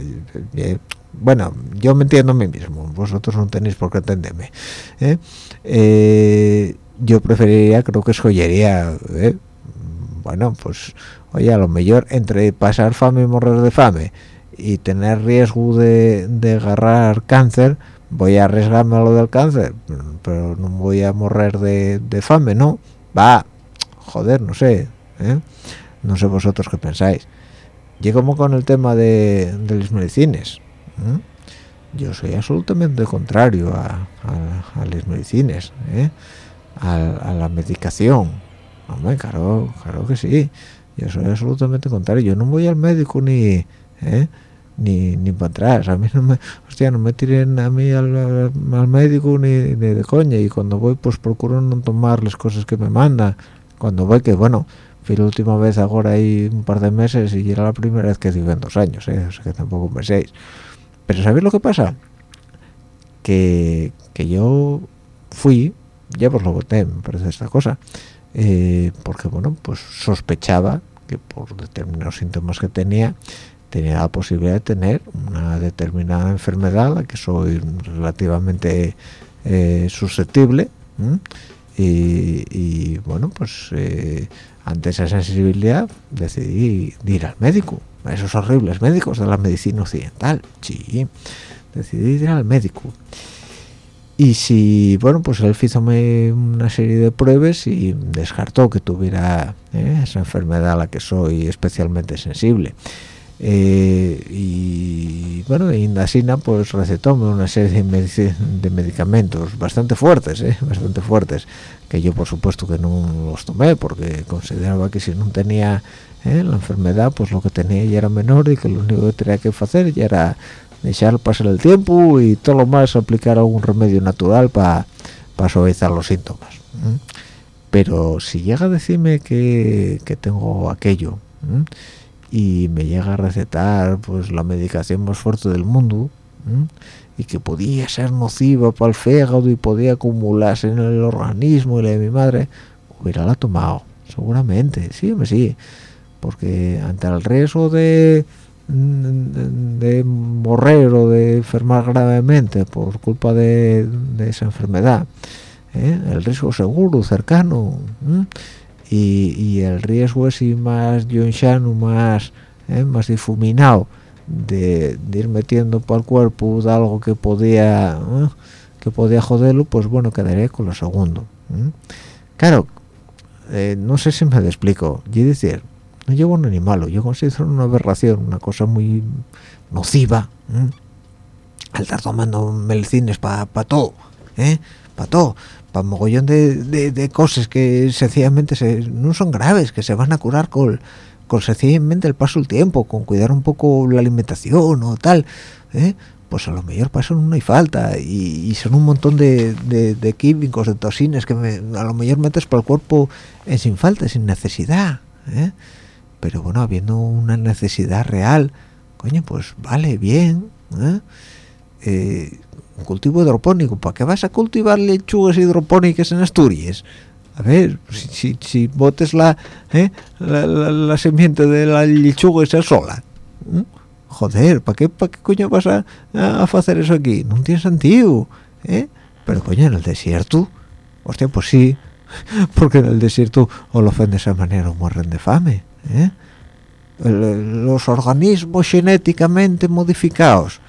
bueno yo me entiendo a mí mismo vosotros no tenéis por qué entenderme ¿eh? Eh, yo preferiría creo que es bueno pues oye a lo mejor entre pasar fame y morir de fame y tener riesgo de, de agarrar cáncer voy a arriesgarme a lo del cáncer pero no voy a morir de, de fame no va joder no sé no sé vosotros qué pensáis. Y como con el tema de, de las medicinas yo soy absolutamente contrario a, a, las medicinas ¿eh? a, la medicación. Hombre claro claro que sí yo soy absolutamente contrario yo no voy al médico ni ¿eh? ni, ni para atrás a mí no me hostia no me tiren a mí al, al médico ni, ni, de coña y cuando voy pues procuro no tomar las cosas que me manda cuando voy que bueno fui la última vez ahora hay un par de meses y era la primera vez que vivo en dos años, ¿eh? o sea que tampoco me seis. Pero ¿sabéis lo que pasa? Que, que yo fui, ya pues lo voté, me parece esta cosa, eh, porque bueno, pues sospechaba que por determinados síntomas que tenía, tenía la posibilidad de tener una determinada enfermedad a la que soy relativamente eh, susceptible. Y, bueno, pues eh, ante esa sensibilidad decidí ir al médico a esos horribles médicos de la medicina occidental sí decidí ir al médico y si bueno pues él hizo una serie de pruebas y descartó que tuviera eh, esa enfermedad a la que soy especialmente sensible. Eh, y bueno Indasina pues recetóme una serie de, medicamentos bastante fuertes eh, bastante fuertes que yo por supuesto que no los tomé porque consideraba que si no tenía eh, la enfermedad pues lo que tenía ya era menor y que lo único que tenía que hacer ya era dejar pasar el tiempo y todo lo más aplicar algún remedio natural para suavizar los síntomas pero si llega a decirme que, que tengo aquello y me llega a recetar pues la medicación más fuerte del mundo y que podía ser nociva para el fígado y podía acumularse en el organismo y la de mi madre hubiera la tomado seguramente. Sí me sí porque ante el riesgo de de morrer o de enfermar gravemente por culpa de, esa enfermedad ¿eh? el riesgo seguro cercano y, el riesgo es más yonchano, más, eh, más difuminado de, ir metiendo para el cuerpo de algo que podía eh, que podía joderlo, pues bueno, quedaré con lo segundo. Claro, eh, no sé si me lo explico. Y decir, no llevo un animal, yo considero una aberración, una cosa muy nociva. Al estar tomando medicinas para pa todo, ¿eh? Para todo para mogollón de, cosas que sencillamente no son graves, que se van a curar con, con sencillamente el paso del tiempo, con cuidar un poco la alimentación o tal, ¿eh? pues a lo mejor paso no hay falta y, son un montón de, químicos, de toxines que a lo mejor metes para el cuerpo en sin falta, sin necesidad. ¿eh? Pero bueno, habiendo una necesidad real, coño, pues vale, bien. ¿eh? eh cultivo hidropónico. ¿Para qué vas a cultivar lechugas hidropónicas en Asturias? a ver si, si, si botes la, ¿eh? la, la, semiente de la lechuga esa sola joder ¿para qué, para qué coño vas a, a, hacer eso aquí? no tiene sentido ¿eh? pero coño en el desierto hostia pues sí porque en el desierto o lo hacen de esa manera o mueren de fame ¿eh? los organismos genéticamente modificados.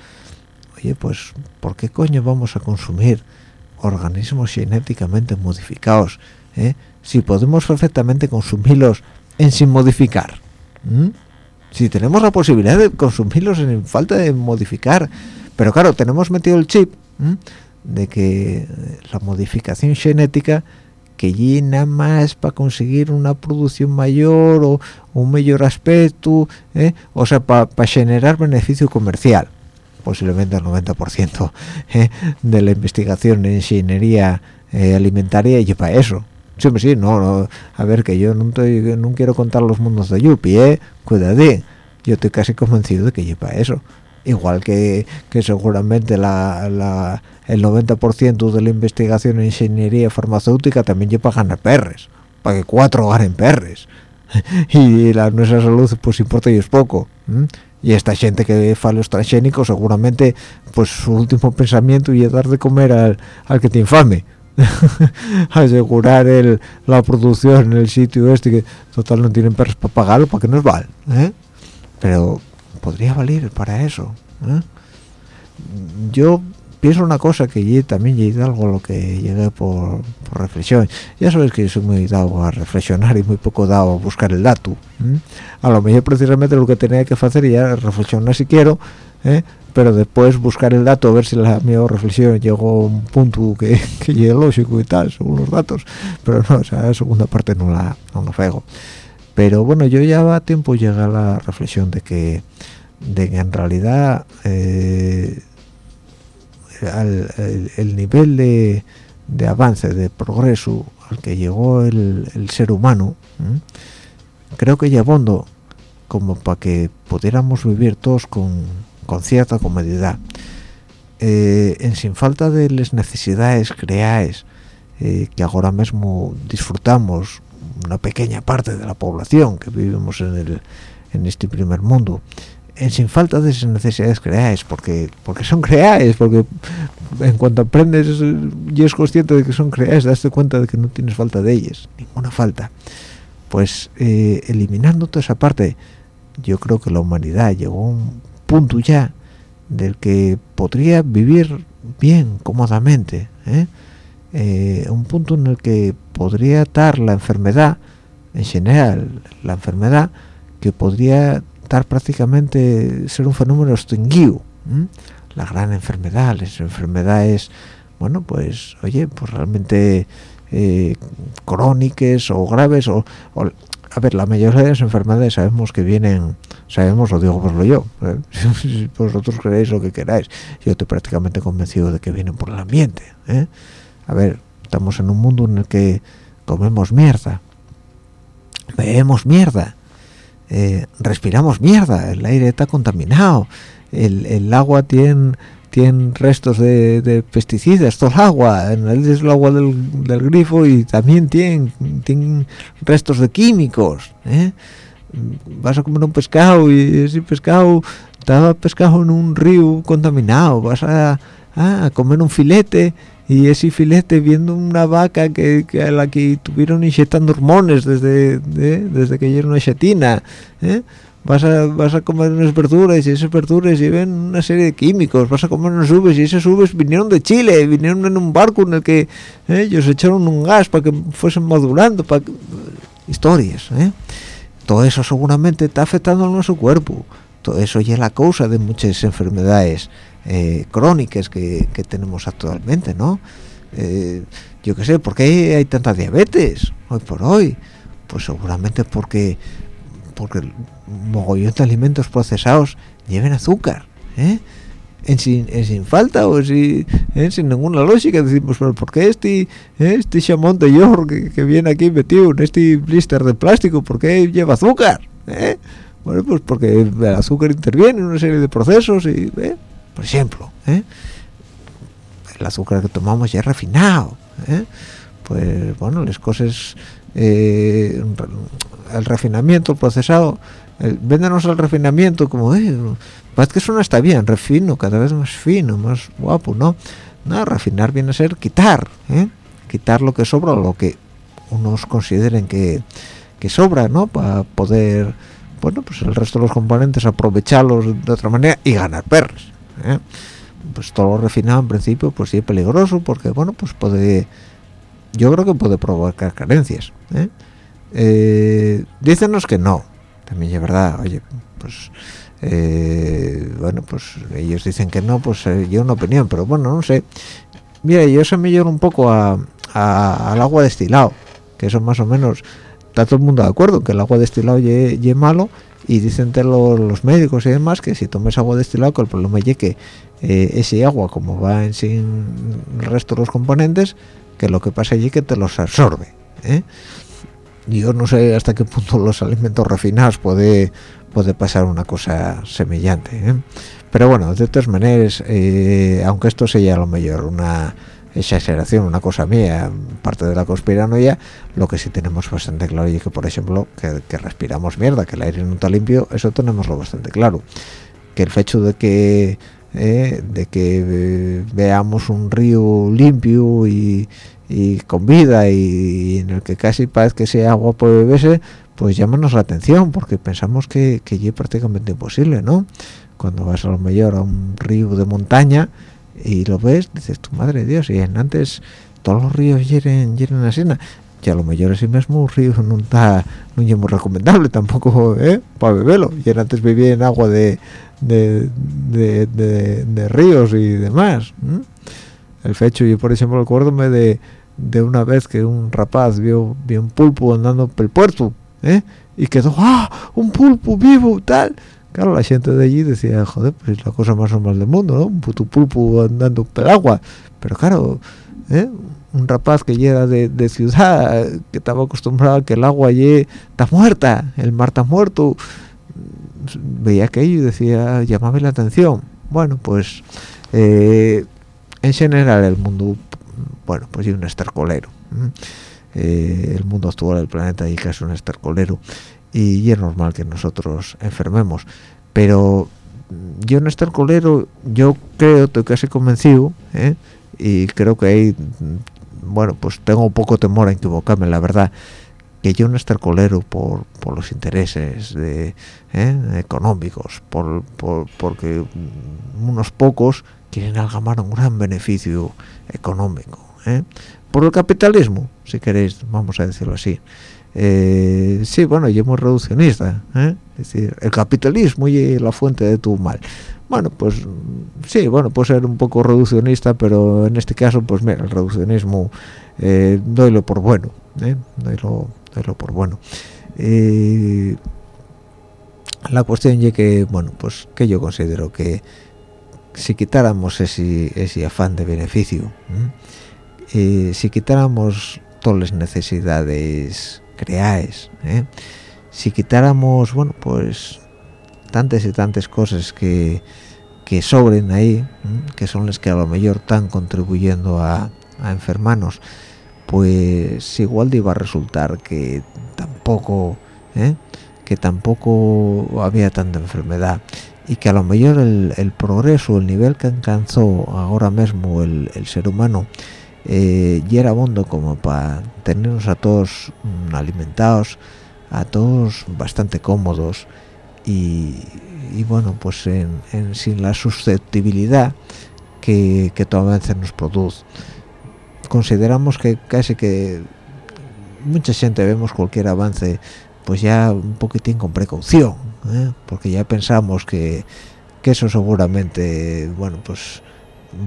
Oye pues ¿por qué coño vamos a consumir organismos genéticamente modificados ¿eh? si podemos perfectamente consumirlos en sin modificar si tenemos la posibilidad de consumirlos en falta de modificar. Pero claro tenemos metido el chip de que la modificación genética que allí nada más para conseguir una producción mayor o un mayor aspecto, ¿eh? o sea, para generar beneficio comercial. Posiblemente el 90% ¿eh? de la investigación en ingeniería eh, alimentaria y para eso. Siempre sí, no, no, a ver, que yo no, estoy, no quiero contar los mundos de Yupi, ¿eh? Cuidadé. Yo estoy casi convencido de que lleva eso igual que, que seguramente la, la, el 90% de la investigación en ingeniería farmacéutica también lleva a ganar perres, para que cuatro ganen perres. y la nuestra salud pues importa y es poco. Y esta gente que fa los transgénicos seguramente pues su último pensamiento y es dar de comer al, al que te infame. asegurar el, la producción en el sitio este que total no tienen perres para pagarlo para que nos vale ¿eh? pero podría valer para eso ¿eh? yo pienso una cosa que yo también llegué algo lo que llegué por, reflexión. Ya sabes que yo soy muy dado a reflexionar y muy poco dado a buscar el dato a lo mejor precisamente lo que tenía que hacer ya reflexionar si quiero ¿eh? pero después buscar el dato a ver si la mi reflexión llegó a un punto que, que llegue lógico y tal según los datos. Pero no o sea la segunda parte no la no la fego pero bueno yo ya va tiempo llega a la reflexión de que de en realidad eh, al, el, el, nivel de, de, avance de progreso al que llegó el, ser humano ¿eh? creo que bondo como para que pudiéramos vivir todos con, con cierta comodidad eh, en sin falta de las necesidades creadas que ahora mismo disfrutamos una pequeña parte de la población que vivimos en, el, en este primer mundo en sin falta de esas necesidades creáis porque porque son creáis porque en cuanto aprendes y es consciente de que son creáis das cuenta de que no tienes falta de ellas ninguna falta pues eh, eliminando toda esa parte yo creo que la humanidad llegó a un punto ya del que podría vivir bien cómodamente ¿eh? Eh, un punto en el que podría estar la enfermedad en general la enfermedad que podría estar prácticamente ser un fenómeno extinguido la gran enfermedad las enfermedades bueno pues oye pues realmente eh, crónicas o graves o, o, a ver la mayoría de las enfermedades sabemos que vienen sabemos lo digo por lo yo ¿eh? si vosotros creéis lo que queráis yo estoy prácticamente convencido de que vienen por el ambiente ¿eh? a ver estamos en un mundo en el que comemos mierda bebemos mierda eh, respiramos mierda, el aire está contaminado, el, el agua tiene, tiene restos de, pesticidas, todo el agua, es el agua del, del, grifo y también tiene, tiene restos de químicos. ¿eh? Vas a comer un pescado y ese pescado estaba pescado en un río contaminado, vas a, a comer un filete y ese filete viendo una vaca que, que a la que tuvieron inyectando hormones desde ¿eh? desde que era una chetina ¿eh? vas a vas a comer unas verduras y esas verduras llevan una serie de químicos vas a comer unas uvas y esas uvas vinieron de Chile vinieron en un barco en el que ¿eh? ellos echaron un gas para que fuesen madurando para historias ¿eh? todo eso seguramente está afectando a nuestro cuerpo todo eso ya es la causa de muchas enfermedades eh, crónicas que, que, tenemos actualmente, ¿no? Eh, yo qué sé, ¿por qué hay, tanta diabetes hoy por hoy? Pues seguramente porque porque mogollón de alimentos procesados lleven azúcar, ¿eh? En sin, en sin, falta o sin, ¿eh? sin ninguna lógica decimos pero ¿por qué este este chamón de york que, que, viene aquí metido en este blister de plástico ¿por qué lleva azúcar? ¿Eh? bueno pues porque el azúcar interviene en una serie de procesos y ¿eh? Por ejemplo ¿eh? el azúcar que tomamos ya es refinado ¿eh? pues bueno las cosas eh, el refinamiento el procesado véndanos el refinamiento como eh, parece que suena está bien refino cada vez más fino más guapo no no refinar viene a ser quitar ¿eh? quitar lo que sobra lo que unos consideren que, que sobra no para poder bueno pues el resto de los componentes aprovecharlos de otra manera y ganar perros ¿eh? pues todo lo refinado en principio pues sí es peligroso porque bueno pues puede yo creo que puede provocar carencias ¿eh? Eh, que no también es verdad oye pues eh, bueno pues ellos dicen que no pues yo una opinión pero bueno no sé mira yo se me llevo un poco a, al agua destilado que eso más o menos está todo el mundo de acuerdo que el agua destilado es malo y dicen los, los, médicos y demás que si tomes agua destilado que el problema es que ese agua como va en sin el resto de los componentes que lo que pasa allí que te los absorbe ¿eh? yo no sé hasta qué punto los alimentos refinados puede puede pasar una cosa semejante ¿eh? pero bueno de todas maneras eh, aunque esto sea lo mejor una exageración una cosa mía parte de la conspiranoia lo que sí tenemos bastante claro y que por ejemplo que, respiramos mierda que el aire no está limpio eso tenemos lo bastante claro que el hecho de que eh, de que veamos un río limpio y, con vida y, en el que casi parece que sea agua por beberse, pues llámanos la atención porque pensamos que, que es prácticamente imposible, ¿no? Cuando vas a lo mejor a un río de montaña y lo ves, dices, tu madre de Dios, y antes todos los ríos hieren, hieren así, y a lo mejor ese mismo río no está muy recomendable tampoco ¿eh? para beberlo y antes vivía en agua de, de, de, ríos y demás el fecho yo por ejemplo acuérdome de, de una vez que un rapaz vio, vio un pulpo andando por el puerto ¿eh? y quedó ¡ah! un pulpo vivo tal claro la gente de allí decía joder pues es la cosa más normal del mundo ¿no? un puto pulpo andando por el agua pero claro ¿eh? un rapaz que llega de, de, ciudad que estaba acostumbrado a que el agua allí está muerta el mar está muerto veía aquello y decía, llamaba la atención. Bueno, pues eh, en general el mundo, bueno, pues es un estercolero. Eh, el mundo actual del planeta y casi un estercolero y, es normal que nosotros enfermemos. Pero yo en estercolero, yo creo, estoy casi convencido, ¿eh? y creo que hay, bueno, pues tengo un poco temor a equivocarme, la verdad, que yo no estar colero por, por los intereses de, ¿eh? económicos, por, por, porque unos pocos quieren algamar un gran beneficio económico. ¿eh? Por el capitalismo, si queréis, vamos a decirlo así. Eh, sí, bueno, yo muy reduccionista, es decir, el capitalismo y la fuente de tu mal. Bueno, pues sí, bueno, puede ser un poco reduccionista, pero en este caso, pues mira, el reduccionismo eh, doylo por bueno, ¿eh? doylo por bueno la cuestión es que bueno pues que yo considero que si quitáramos ese afán de beneficio si quitáramos todas las necesidades creáis ¿eh? si quitáramos bueno pues tantas y tantas cosas que que sobren ahí que son las que a lo mejor están contribuyendo a, enfermarnos pues igual iba a resultar que tampoco ¿eh? que tampoco había tanta enfermedad y que a lo mejor el, progreso el nivel que alcanzó ahora mismo el, ser humano eh, ya era bondo como para tenernos a todos mm, alimentados a todos bastante cómodos y, bueno pues en, sin la susceptibilidad que, que todo avance nos produce consideramos que casi que mucha gente vemos cualquier avance pues ya un poquitín con precaución ¿eh? porque ya pensamos que, eso seguramente bueno pues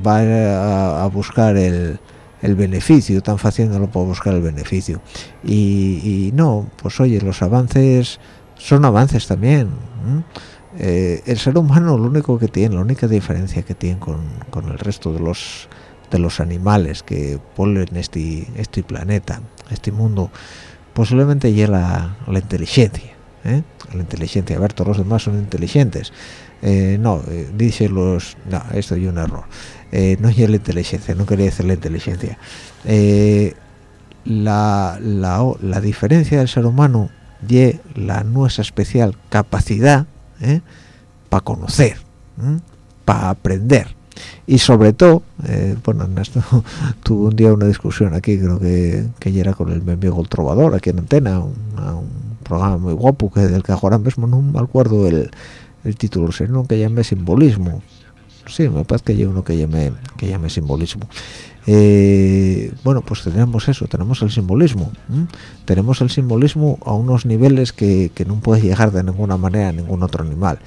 va a, buscar el, beneficio están haciéndolo para buscar el beneficio. Y, no pues oye los avances son avances también eh, el ser humano lo único que tiene la única diferencia que tiene con, con el resto de los de los animales que ponen este este planeta este mundo posiblemente ya la, la inteligencia ¿eh? la inteligencia a ver todos los demás son inteligentes. Eh, no eh, dice los no esto es un error no es la inteligencia no quería decir la inteligencia la, la, diferencia del ser humano y la nuestra especial capacidad ¿eh? para conocer, para aprender. Y sobre todo, eh, bueno, esto tuve un día una discusión aquí, creo que, que ya era con el mi amigo el trovador, aquí en Antena, un, programa muy guapo, que del que ahora mismo no me acuerdo el, el título, sino que llame simbolismo. Sí, me parece que hay uno que llame, que llame simbolismo. Eh, bueno, pues tenemos eso, tenemos el simbolismo. Tenemos el simbolismo a unos niveles que, que no puede llegar de ninguna manera a ningún otro animal,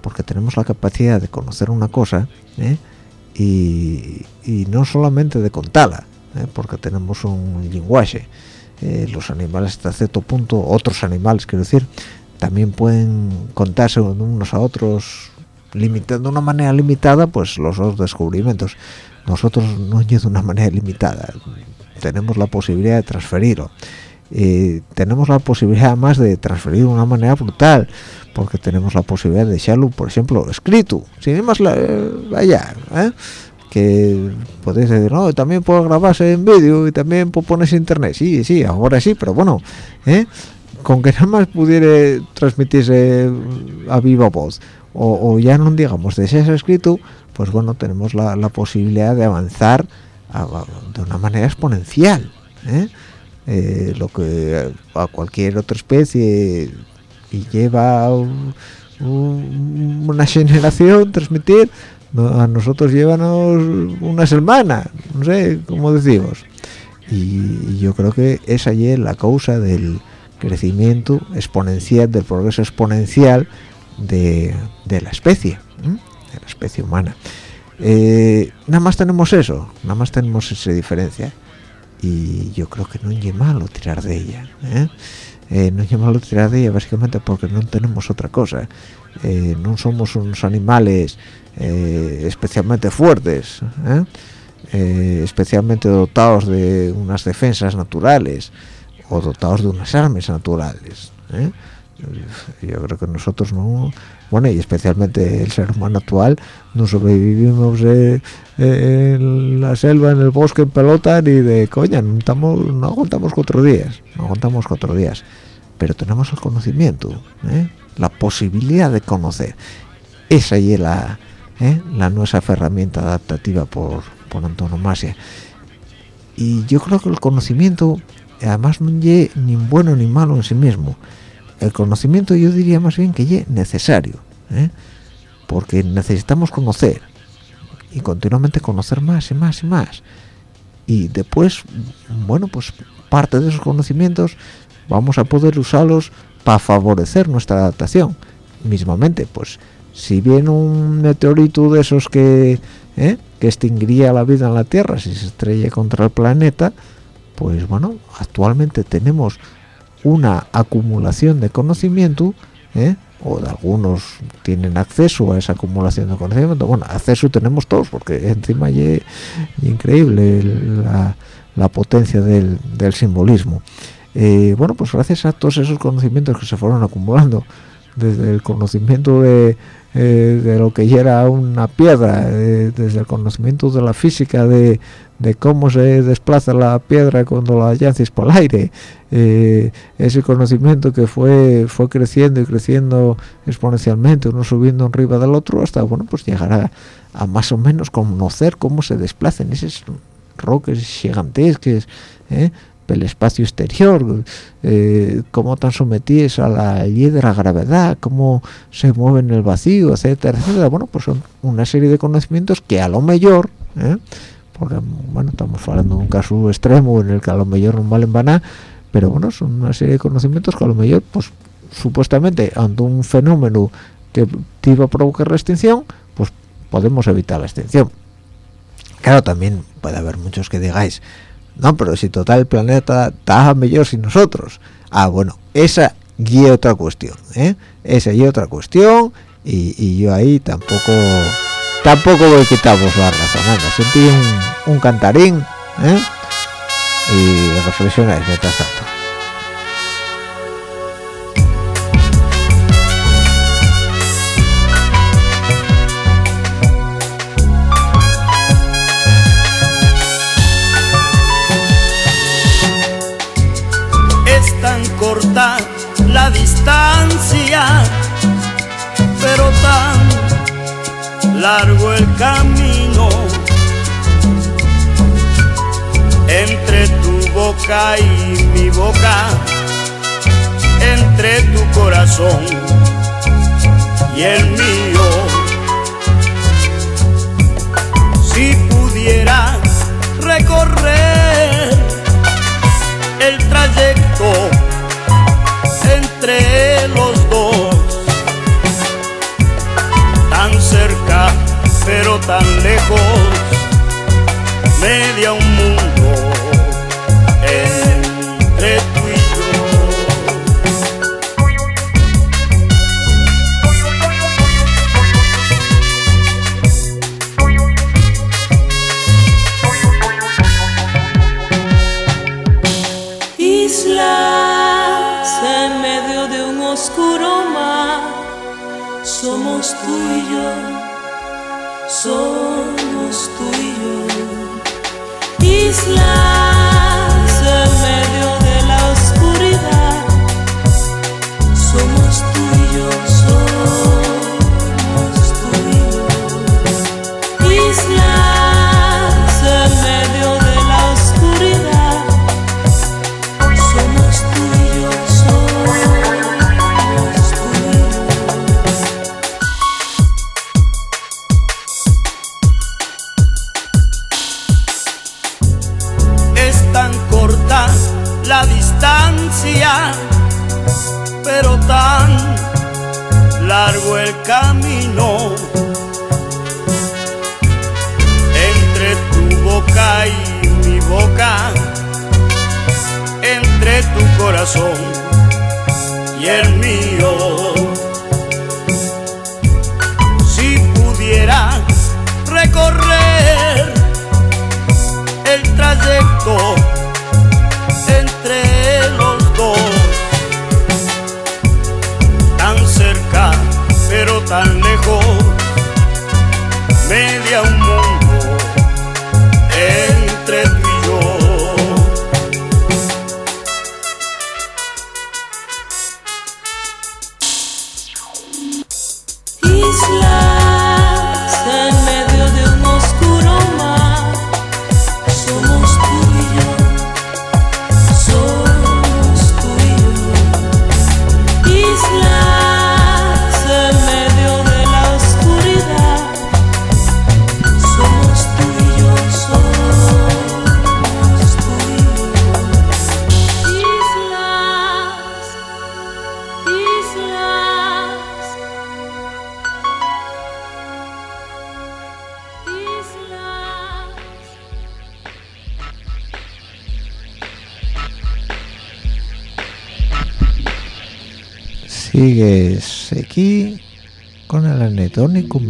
porque tenemos la capacidad de conocer una cosa ¿eh? y, no solamente de contarla, ¿eh? porque tenemos un lenguaje. los animales hasta cierto punto, otros animales quiero decir, también pueden contarse unos a otros limitando de una manera limitada pues los dos descubrimientos. Nosotros no es de una manera limitada. Tenemos la posibilidad de transferirlo. Y tenemos la posibilidad además de transferir de una manera brutal porque tenemos la posibilidad de echarlo por ejemplo escrito. Sin más la, vaya ¿eh? que podéis decir no también puedo grabarse en vídeo y también puedo ponerse internet sí sí ahora sí pero bueno ¿eh? con que nada más pudiera transmitirse a viva voz o, ya no digamos de ser escrito pues bueno tenemos la, posibilidad de avanzar de una manera exponencial ¿eh? Eh, lo que a cualquier otra especie y lleva una generación transmitir a nosotros llévanos una semana no sé cómo decimos y, yo creo que es la causa del crecimiento exponencial del progreso exponencial de, la especie, de la especie humana. Eh, nada más tenemos eso, nada más tenemos esa diferencia. Y yo creo que no es malo tirar de ella. ¿eh? Eh, no es malo tirar de ella básicamente porque no tenemos otra cosa. no somos unos animales especialmente fuertes, especialmente dotados de unas defensas naturales o dotados de unas armas naturales yo creo que nosotros no. Bueno y especialmente el ser humano actual no sobrevivimos eh, eh, en la selva en el bosque en pelota ni de coña no, estamos, no aguantamos cuatro días no aguantamos cuatro días. Pero tenemos el conocimiento ¿eh? la posibilidad de conocer. Esa y la la nuestra herramienta adaptativa por, por antonomasia. Y yo creo que el conocimiento además no es ni bueno ni malo en sí mismo el conocimiento yo diría más bien que es necesario ¿eh? porque necesitamos conocer y continuamente conocer más y más y más y después bueno pues parte de esos conocimientos vamos a poder usarlos para favorecer nuestra adaptación mismamente pues si viene un meteorito de esos que ¿eh? que extinguiría la vida en la Tierra si se estrella contra el planeta pues bueno actualmente tenemos una acumulación de conocimiento ¿eh? o de algunos tienen acceso a esa acumulación de conocimiento bueno acceso tenemos todos porque encima es increíble la, potencia del, simbolismo eh, bueno pues gracias a todos esos conocimientos que se fueron acumulando desde el conocimiento de, eh, de lo que era una piedra desde el conocimiento de la física de, de cómo se desplaza la piedra cuando la yaces por el aire. Eh, ese conocimiento que fue fue creciendo y creciendo exponencialmente uno subiendo arriba del otro hasta bueno pues llegar a, más o menos conocer cómo se desplazan esos roques gigantescos eh, el espacio exterior, eh, cómo están sometidos a la ley de la gravedad, cómo se mueven en el vacío, etcétera, etcétera. Bueno, pues son una serie de conocimientos que a lo mejor, eh, porque bueno, estamos hablando de un caso extremo en el que a lo mejor no valen nada, pero bueno, son una serie de conocimientos que a lo mejor, pues supuestamente, ante un fenómeno que te iba a provocar la extinción, pues podemos evitar la extinción. Claro, también puede haber muchos que digáis, no, pero si total el planeta está mejor sin nosotros. Ah, bueno, esa y otra cuestión, ¿eh? Esa y otra cuestión y, yo ahí tampoco tampoco voy a la razón. Anda, sentí un, un cantarín, ¿eh? Y reflexionáis mientras tanto. Largo el camino entre tu boca y mi boca, entre tu corazón y el mío. Si pudiera recorrer el trayecto entre los pero tan lejos, media un mundo somos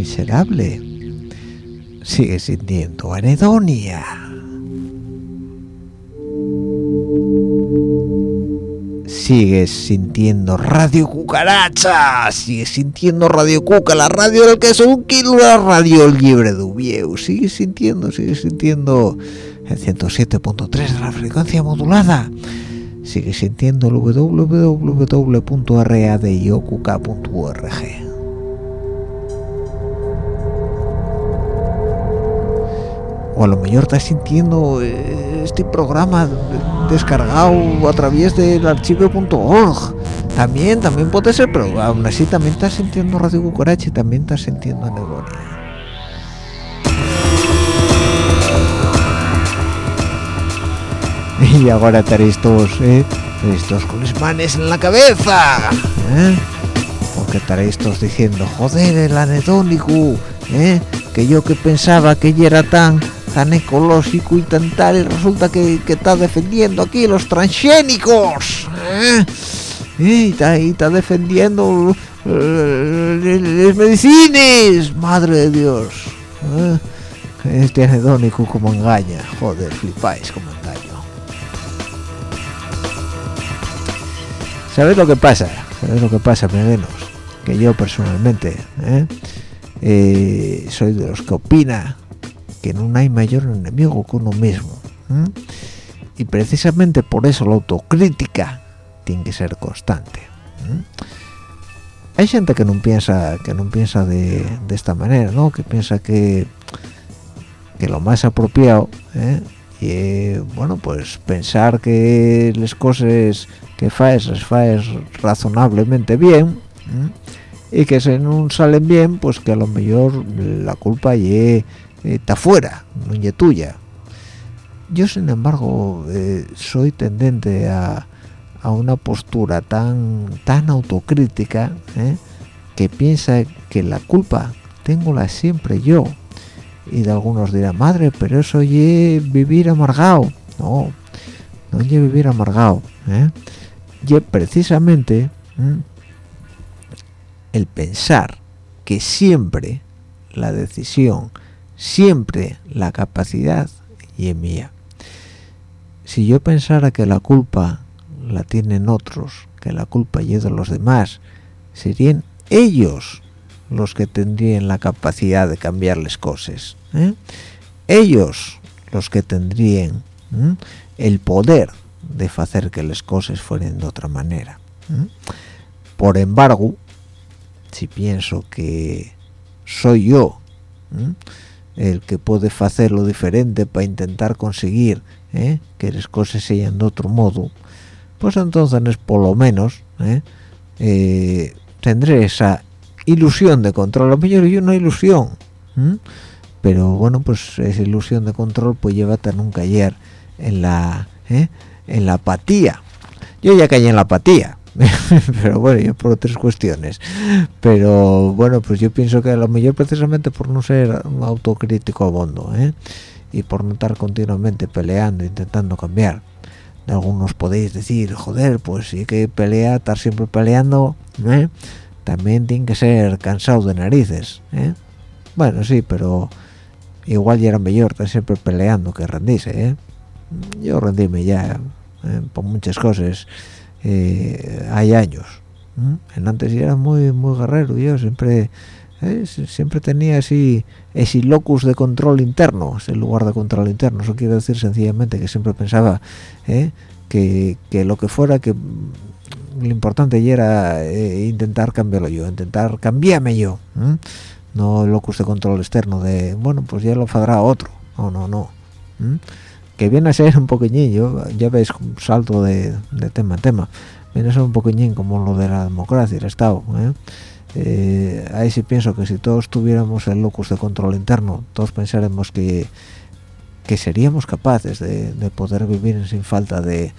miserable. Sigues sintiendo anedonia. Sigues sintiendo Radio Cucaracha. Sigues sintiendo Radio Cuca, la radio del que es un kilo, la radio libre de Ubieu. Sigues sintiendo, sigues sintiendo el 107.3 de la frecuencia modulada sigue sintiendo el www.radiocuca.org o a lo mejor estás sintiendo eh, este programa descargado a través del archivo.org también también puede ser pero aún así también estás sintiendo Radio Cucaracha también estás sintiendo anedonia y ahora estaréis todos, ¿eh? Estaréis todos con manes en la cabeza, ¿eh? Porque estaréis todos diciendo, joder, el anedónico, ¿eh? Que yo que pensaba que ya era tan tan ecológico y tan tal, y resulta que, que está defendiendo aquí los transgénicos, ¿eh? Y está, y defendiendo eh, las medicinas, madre de Dios, ¿eh? Este anedónico como engaña, joder, flipáis como engaño. ¿Sabes lo que pasa? ¿Sabes lo que pasa, menos Que yo personalmente. Eh, soy de los que opina que no hay mayor enemigo que uno mismo. Y precisamente por eso la autocrítica tiene que ser constante. hay gente que no piensa que no piensa de, esta manera no que piensa que que lo más apropiado ¿eh? y bueno pues pensar que las cosas que faes las faes razonablemente bien y que si no salen bien pues que a lo mejor la culpa ye está fuera no es tuya yo sin embargo eh, soy tendente a, a una postura tan tan autocrítica ¿eh? que piensa que la culpa tengo la siempre yo y de algunos dirán madre pero eso ye vivir amargado no no vivir amargado ¿eh? ye precisamente el pensar que siempre la decisión siempre la capacidad y es mía si yo pensara que la culpa la tienen otros que la culpa y de los demás serían ellos los que tendrían la capacidad de cambiar las cosas ¿eh? ellos los que tendrían ¿eh? el poder de hacer que las cosas fueran de otra manera ¿eh? por embargo si pienso que soy yo el que puede hacerlo diferente para intentar conseguir que las cosas sean de otro modo pues entonces por lo menos tendré esa ilusión de control, lo mejor y una ilusión, pero bueno, pues esa ilusión de control pues llévate nunca ayer en la ¿eh? en la apatía. Yo ya caí en la apatía, pero bueno, yo por otras cuestiones. Pero bueno, pues yo pienso que a lo mejor precisamente por no ser autocrítico abondo, ¿eh? y por no estar continuamente peleando, intentando cambiar. Algunos podéis decir, joder, pues sí que pelea, estar siempre peleando, ¿eh? también tiene que ser cansado de narices ¿eh? bueno sí pero igual ya era mejor estar siempre peleando que rendirse ¿eh? yo rendíme ya ¿eh? por muchas cosas hay años en antes era muy muy guerrero yo siempre siempre tenía así ese locus de control interno ese lugar de control interno. Eso quiere decir sencillamente que siempre pensaba que, que lo que fuera que lo importante era eh, intentar cambiarlo yo, intentar cambiarme yo, no el locus de control externo de, bueno, pues ya lo fará otro, no, no, no, que viene a ser un poquillín, ya veis, salto de, tema a tema, viene a ser un poquillín como lo de la democracia, el Estado, ¿eh? Eh, ahí sí pienso que si todos tuviéramos el locus de control interno, todos pensáramos que, que seríamos capaces de, de poder vivir sin falta de,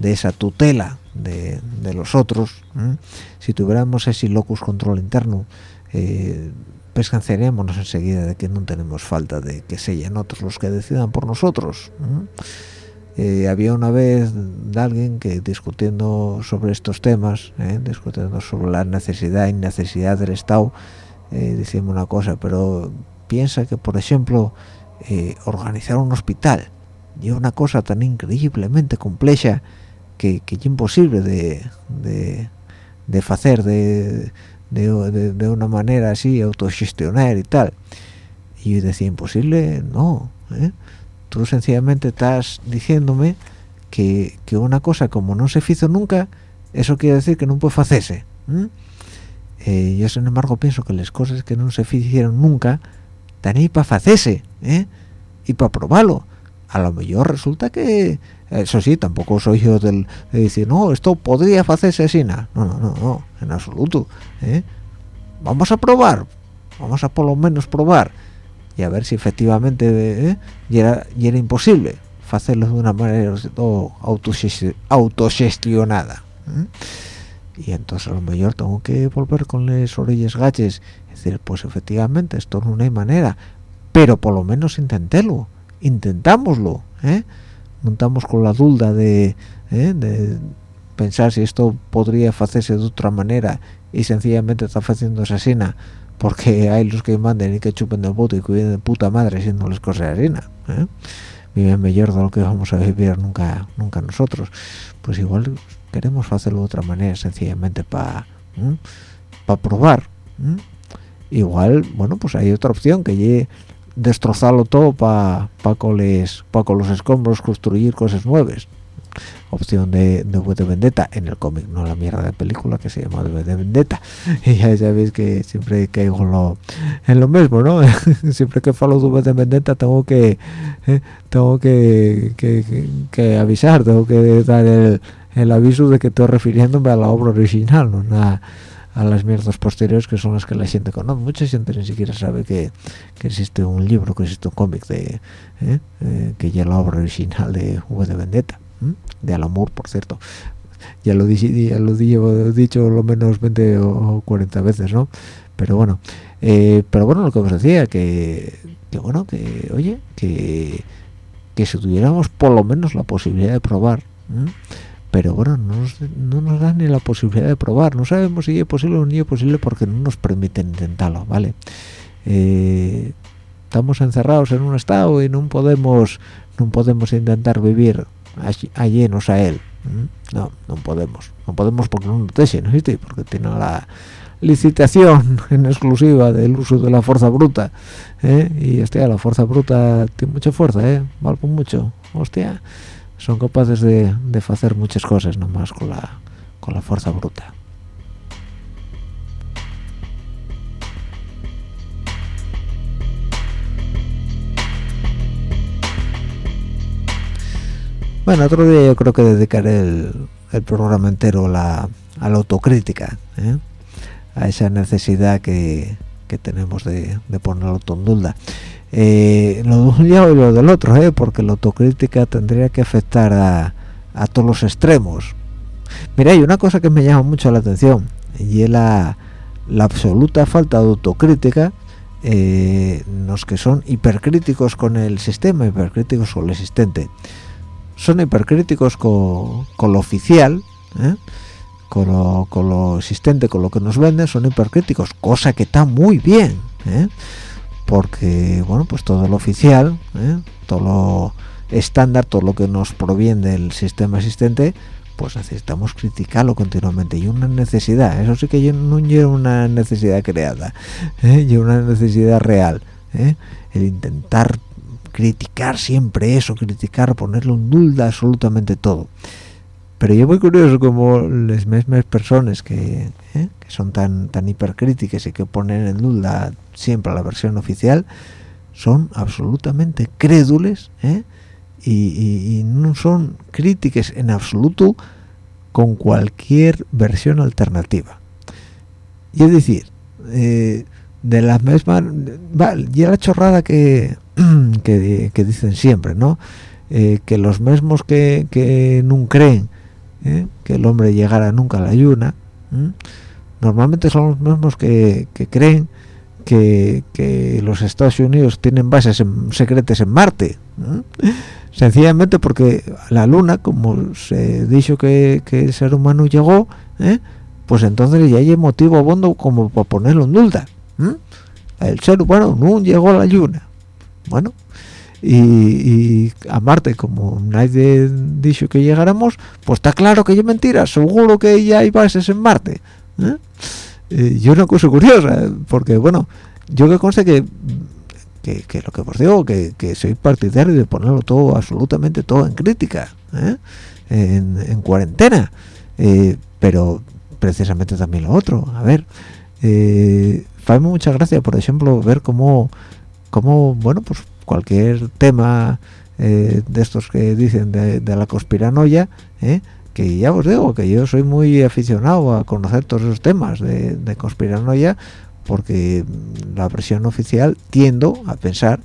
de esa tutela de, los otros si tuviéramos ese locus control interno eh, pescanceríamos enseguida de que no tenemos falta de que sean otros los que decidan por nosotros eh, había una vez alguien que discutiendo sobre estos temas ¿eh? discutiendo sobre la necesidad y necesidad del Estado eh, decimos una cosa pero piensa que por ejemplo organizar un hospital y una cosa tan increíblemente compleja que, que es imposible de, de, de hacer de, de, de, una manera así, autogestionar y tal. Y yo decía, imposible, no. ¿eh? Tú sencillamente estás diciéndome que, que, una cosa como no se hizo nunca, eso quiere decir que no puede hacerse. Eh, yo, sin embargo, pienso que las cosas que no se hicieron nunca, están ahí para hacerse ¿eh? y para probarlo. A lo mejor resulta que eso sí tampoco soy yo del de decir no esto podría hacerse así no no no no en absoluto ¿eh? vamos a probar vamos a por lo menos probar y a ver si efectivamente ¿eh? era, y era imposible hacerlo de una manera autogestionada ¿eh? y entonces a lo mejor tengo que volver con las orillas gaches y decir pues efectivamente esto no hay manera pero por lo menos intentélo intentámoslo ¿eh? Montamos con la duda de, ¿eh? de pensar si esto podría hacerse de otra manera y sencillamente está haciendo asesina porque hay los que manden y que chupen del voto y que viven de puta madre siendo las cosas asesina ¿eh? viven mejor de lo que vamos a vivir nunca nunca nosotros pues igual queremos hacerlo de otra manera sencillamente para para probar igual bueno pues hay otra opción que llegue destrozarlo todo para pa con, con los escombros construir cosas nuevas opción de, de V de Vendetta en el cómic no la mierda de película que se llama V de Vendetta. Y ya sabéis que siempre caigo en lo, en lo mismo no siempre que falo de V de Vendetta tengo que eh, tengo que, que, que- avisar tengo que dar el, el aviso de que estoy refiriéndome a la obra original no a, a las mierdas posteriores que son las que la gente conoce. Mucha gente ni siquiera sabe que, que existe un libro que existe un cómic de eh, eh, que ya la obra original de V de Vendetta de Alan Moore por cierto. Ya lo dije ya lo he dicho lo menos 20 o 40 veces no pero bueno eh, pero bueno lo que os decía que, que bueno que oye que que si tuviéramos por lo menos la posibilidad de probar. Pero bueno no nos, no nos dan ni la posibilidad de probar no sabemos si es posible o no es posible porque no nos permiten intentarlo vale Eh, estamos encerrados en un estado y no podemos no podemos intentar vivir allí- allenos a él ¿m? no no podemos no podemos porque no nos dejen ¿no ¿viste? porque tiene la licitación en exclusiva del uso de la fuerza bruta ¿eh? y hostia la fuerza bruta tiene mucha fuerza ¿eh? vale mucho hostia son capaces de, de hacer muchas cosas nomás con la con la fuerza bruta Bueno, otro día yo creo que dedicaré el, el programa entero a la, a la autocrítica, ¿eh? a esa necesidad que, que tenemos de, de ponerlo todo en duda. Eh, lo de un lado y lo del otro, ¿eh? porque la autocrítica tendría que afectar a, a todos los extremos. Mira, hay una cosa que me llama mucho la atención y es la, la absoluta falta de autocrítica eh, los que son hipercríticos con el sistema, hipercríticos con lo existente son hipercríticos con, con lo oficial, ¿eh? con, lo, con lo existente, con lo que nos venden, son hipercríticos, cosa que está muy bien, ¿eh? Porque bueno, pues todo lo oficial, ¿eh? todo lo estándar, todo lo que nos proviene del sistema existente, pues necesitamos criticarlo continuamente y una necesidad, eso sí que no es una necesidad creada, ¿eh? una necesidad real, ¿eh? el intentar criticar siempre eso, criticar, ponerlo en duda absolutamente todo. Pero yo muy curioso como las mismas personas que, ¿eh? que son tan tan hipercríticas y que ponen en duda siempre la versión oficial, son absolutamente crédules ¿eh? y, no son críticas en absoluto con cualquier versión alternativa. Y es decir, eh, de las mismas, va, y la chorrada que, que, dicen siempre, ¿no? Que los mismos que, que no creen ¿eh? que el hombre llegara nunca a la luna, normalmente son los mismos que, creen que, los Estados Unidos tienen bases secretas en Marte. Sencillamente porque la luna, como se dicho que, el ser humano llegó, ¿eh? pues entonces ya hay motivo abondo como para ponerlo en duda. El ser humano no llegó a la luna. Bueno, y, y a Marte, como nadie dicho que llegáramos, pues está claro que es mentira, seguro que ya hay bases en Marte. ¿eh? Eh, una cosa curiosa, porque bueno, yo que conste que, que, que lo que os digo, que, que soy partidario de ponerlo todo, absolutamente todo en crítica, ¿eh? en, en cuarentena, eh, pero precisamente también lo otro, a ver, eh, me mucha gracia, por ejemplo, ver cómo, cómo bueno, pues cualquier tema eh, de estos que dicen de, la conspiranoia, ¿eh? que ya os digo que yo soy muy aficionado a conocer todos esos temas de, conspiranoia porque la versión oficial tiendo a pensar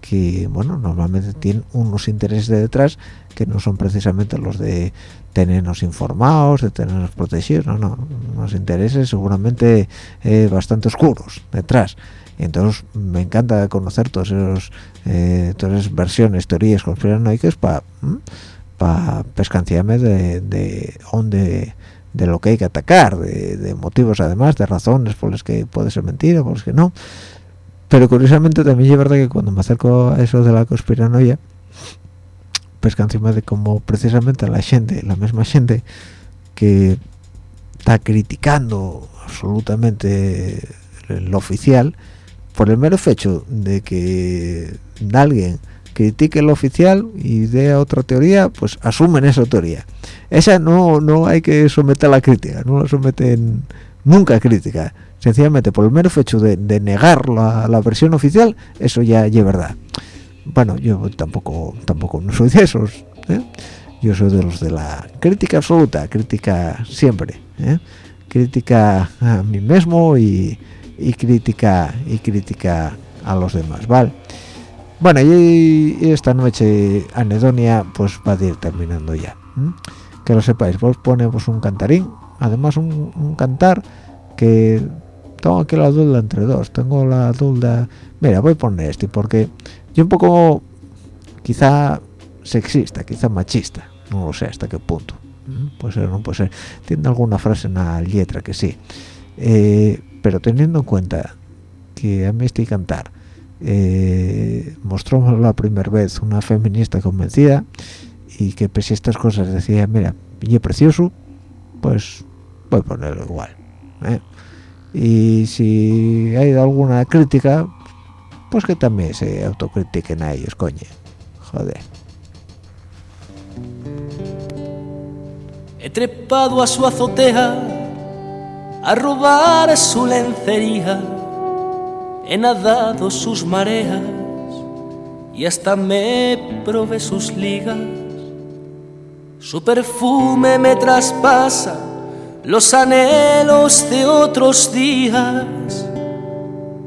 que bueno normalmente tienen unos intereses de detrás que no son precisamente los de tenernos informados de tenernos protegidos no no unos intereses seguramente eh, bastante oscuros detrás entonces me encanta conocer eh, todas esas versiones teorías conspiranoicas para para pescanciarme de, de dónde de lo que hay que atacar de, de, motivos además de razones por las que puede ser mentira por las que no. Pero curiosamente también es verdad que cuando me acerco a eso de la conspiranoia pescanciarme de como precisamente la gente la misma gente que está criticando absolutamente lo oficial por el mero hecho de que alguien critique lo oficial y dé otra teoría, pues asumen esa teoría. esa no no hay que someter a la crítica no la someten nunca a crítica sencillamente por el mero hecho de, de negar la, versión oficial eso ya es verdad bueno yo tampoco tampoco no soy de esos ¿eh? yo soy de los de la crítica absoluta crítica siempre ¿eh? crítica a mí mismo y, y, crítica y crítica a los demás vale bueno y, esta noche anedonia pues va a ir terminando ya ¿eh? que lo sepáis vos ponemos un cantarín además un, cantar que tengo aquí la duda entre dos tengo la duda mira voy a poner este porque yo un poco quizá sexista quizá machista no lo sé hasta qué punto puede ser no puede ser tiene alguna frase en la letra que sí. Eh, pero teniendo en cuenta que a mí este cantar eh, mostró la primera vez una feminista convencida y que pese a estas cosas decía mira y precioso pues voy a ponerlo igual ¿eh? y si hay alguna crítica pues que también se autocritiquen a ellos coño joder he trepado a su azotea a robar su lencería he nadado sus mareas y hasta me probé sus ligas su perfume me traspasa los anhelos de otros días.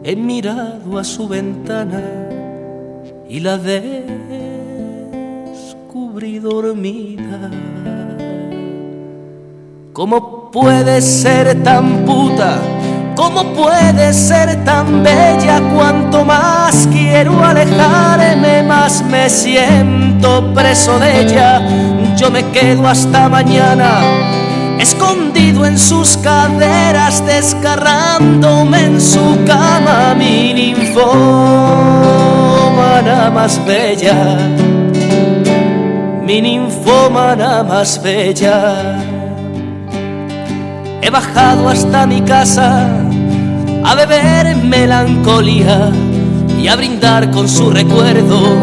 He mirado a su ventana y la descubrí dormida. ¿Cómo puede ser tan puta? ¿Cómo puede ser tan bella? Cuanto más quiero alejarme, más me siento preso de ella. Yo me quedo hasta mañana escondido en sus caderas, desgarrándome en su cama, mi ninfómana más bella, mi ninfómana más bella. He bajado hasta mi casa a beber melancolía y a brindar con su recuerdo,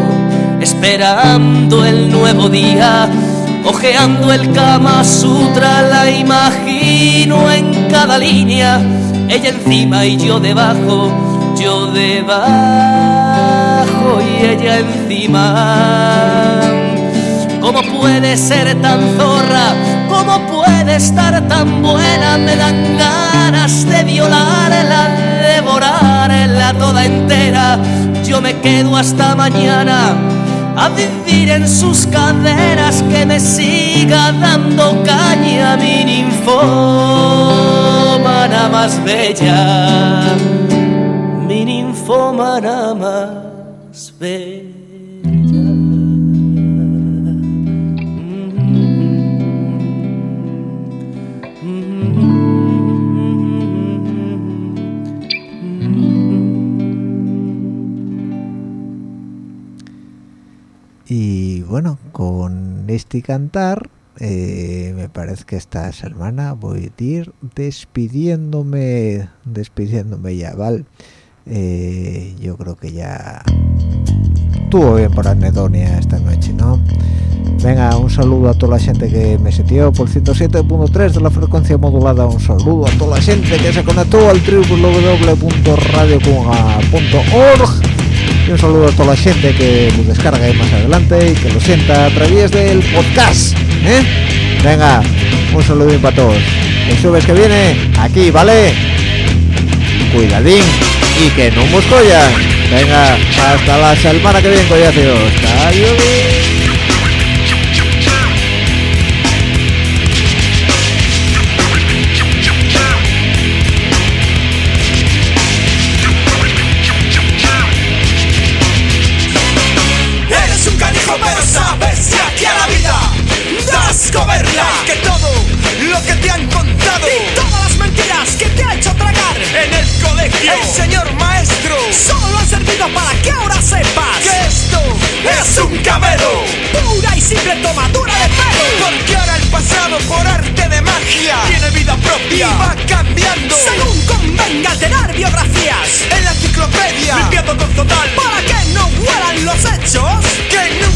esperando el nuevo día Ojeando el Kama Sutra la imagino en cada línea, ella encima y yo debajo, yo debajo y ella encima. ¿Cómo puede ser tan zorra? ¿Cómo puede estar tan buena? Me dan ganas de violarla, devorarla toda entera. Yo me quedo hasta mañana a vivir en sus caderas, que me siga dando caña mi ninfómana más bella, mi ninfómana más bella. Con este cantar eh, me parece que esta semana voy a ir despidiéndome despidiéndome ya vale eh, yo creo que ya estuvo bien por anedonia esta noche no venga un saludo a toda la gente que me setió por 107.3 de la frecuencia modulada. Un saludo a toda la gente que se conectó al www.radiocuga.org y un saludo a toda la gente que lo descarga ahí más adelante y que lo sienta a través del podcast. ¿eh? Venga, un saludo para todos. El jueves que viene, aquí, ¿vale? Cuidadín y que no moscollan. Venga, hasta la semana que viene, collacios. Adiós. El señor maestro. Solo ha servido para que ahora sepas que esto es un cabelo pura y simple tomadura de pelo. Porque ahora el pasado por arte de magia tiene vida propia. Y va cambiando según convenga tener biografías. En la enciclopedia. Limpiando con total. Para que no huelan los hechos. Que nunca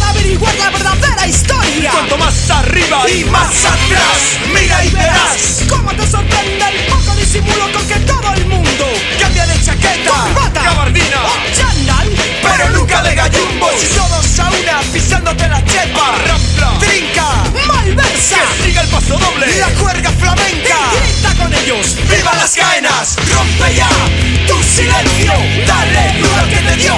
averiguar la verdadera historia Cuanto más arriba y más atrás, mira y verás Cómo te sorprende el poco disimulo con que todo el mundo Cambia de chaqueta, Corbata gabardina, o chándal pero nunca de gallumbos. Y todos a una pisándote la chepa, rampla, trinca, Malversa que siga el paso doble, la cuerga flamenca. Y grita con ellos ¡Viva las caenas! ¡Rompe ya tu silencio! ¡Dale duro que te dio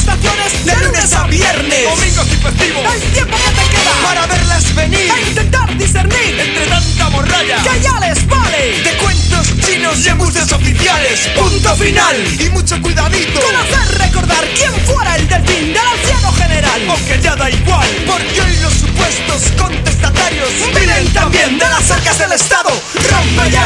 De lunes a viernes, domingos y festivos, El tiempo que te queda para verlas venir E intentar discernir entre tanta morralla. Que ya les vale de cuentos chinos y embuses oficiales. Punto final. Y mucho cuidadito. Con hacer recordar quién fuera el delfín del anciano general Aunque ya da igual, porque hoy los supuestos contestatarios vienen también de las arcas del Estado. Rompe ya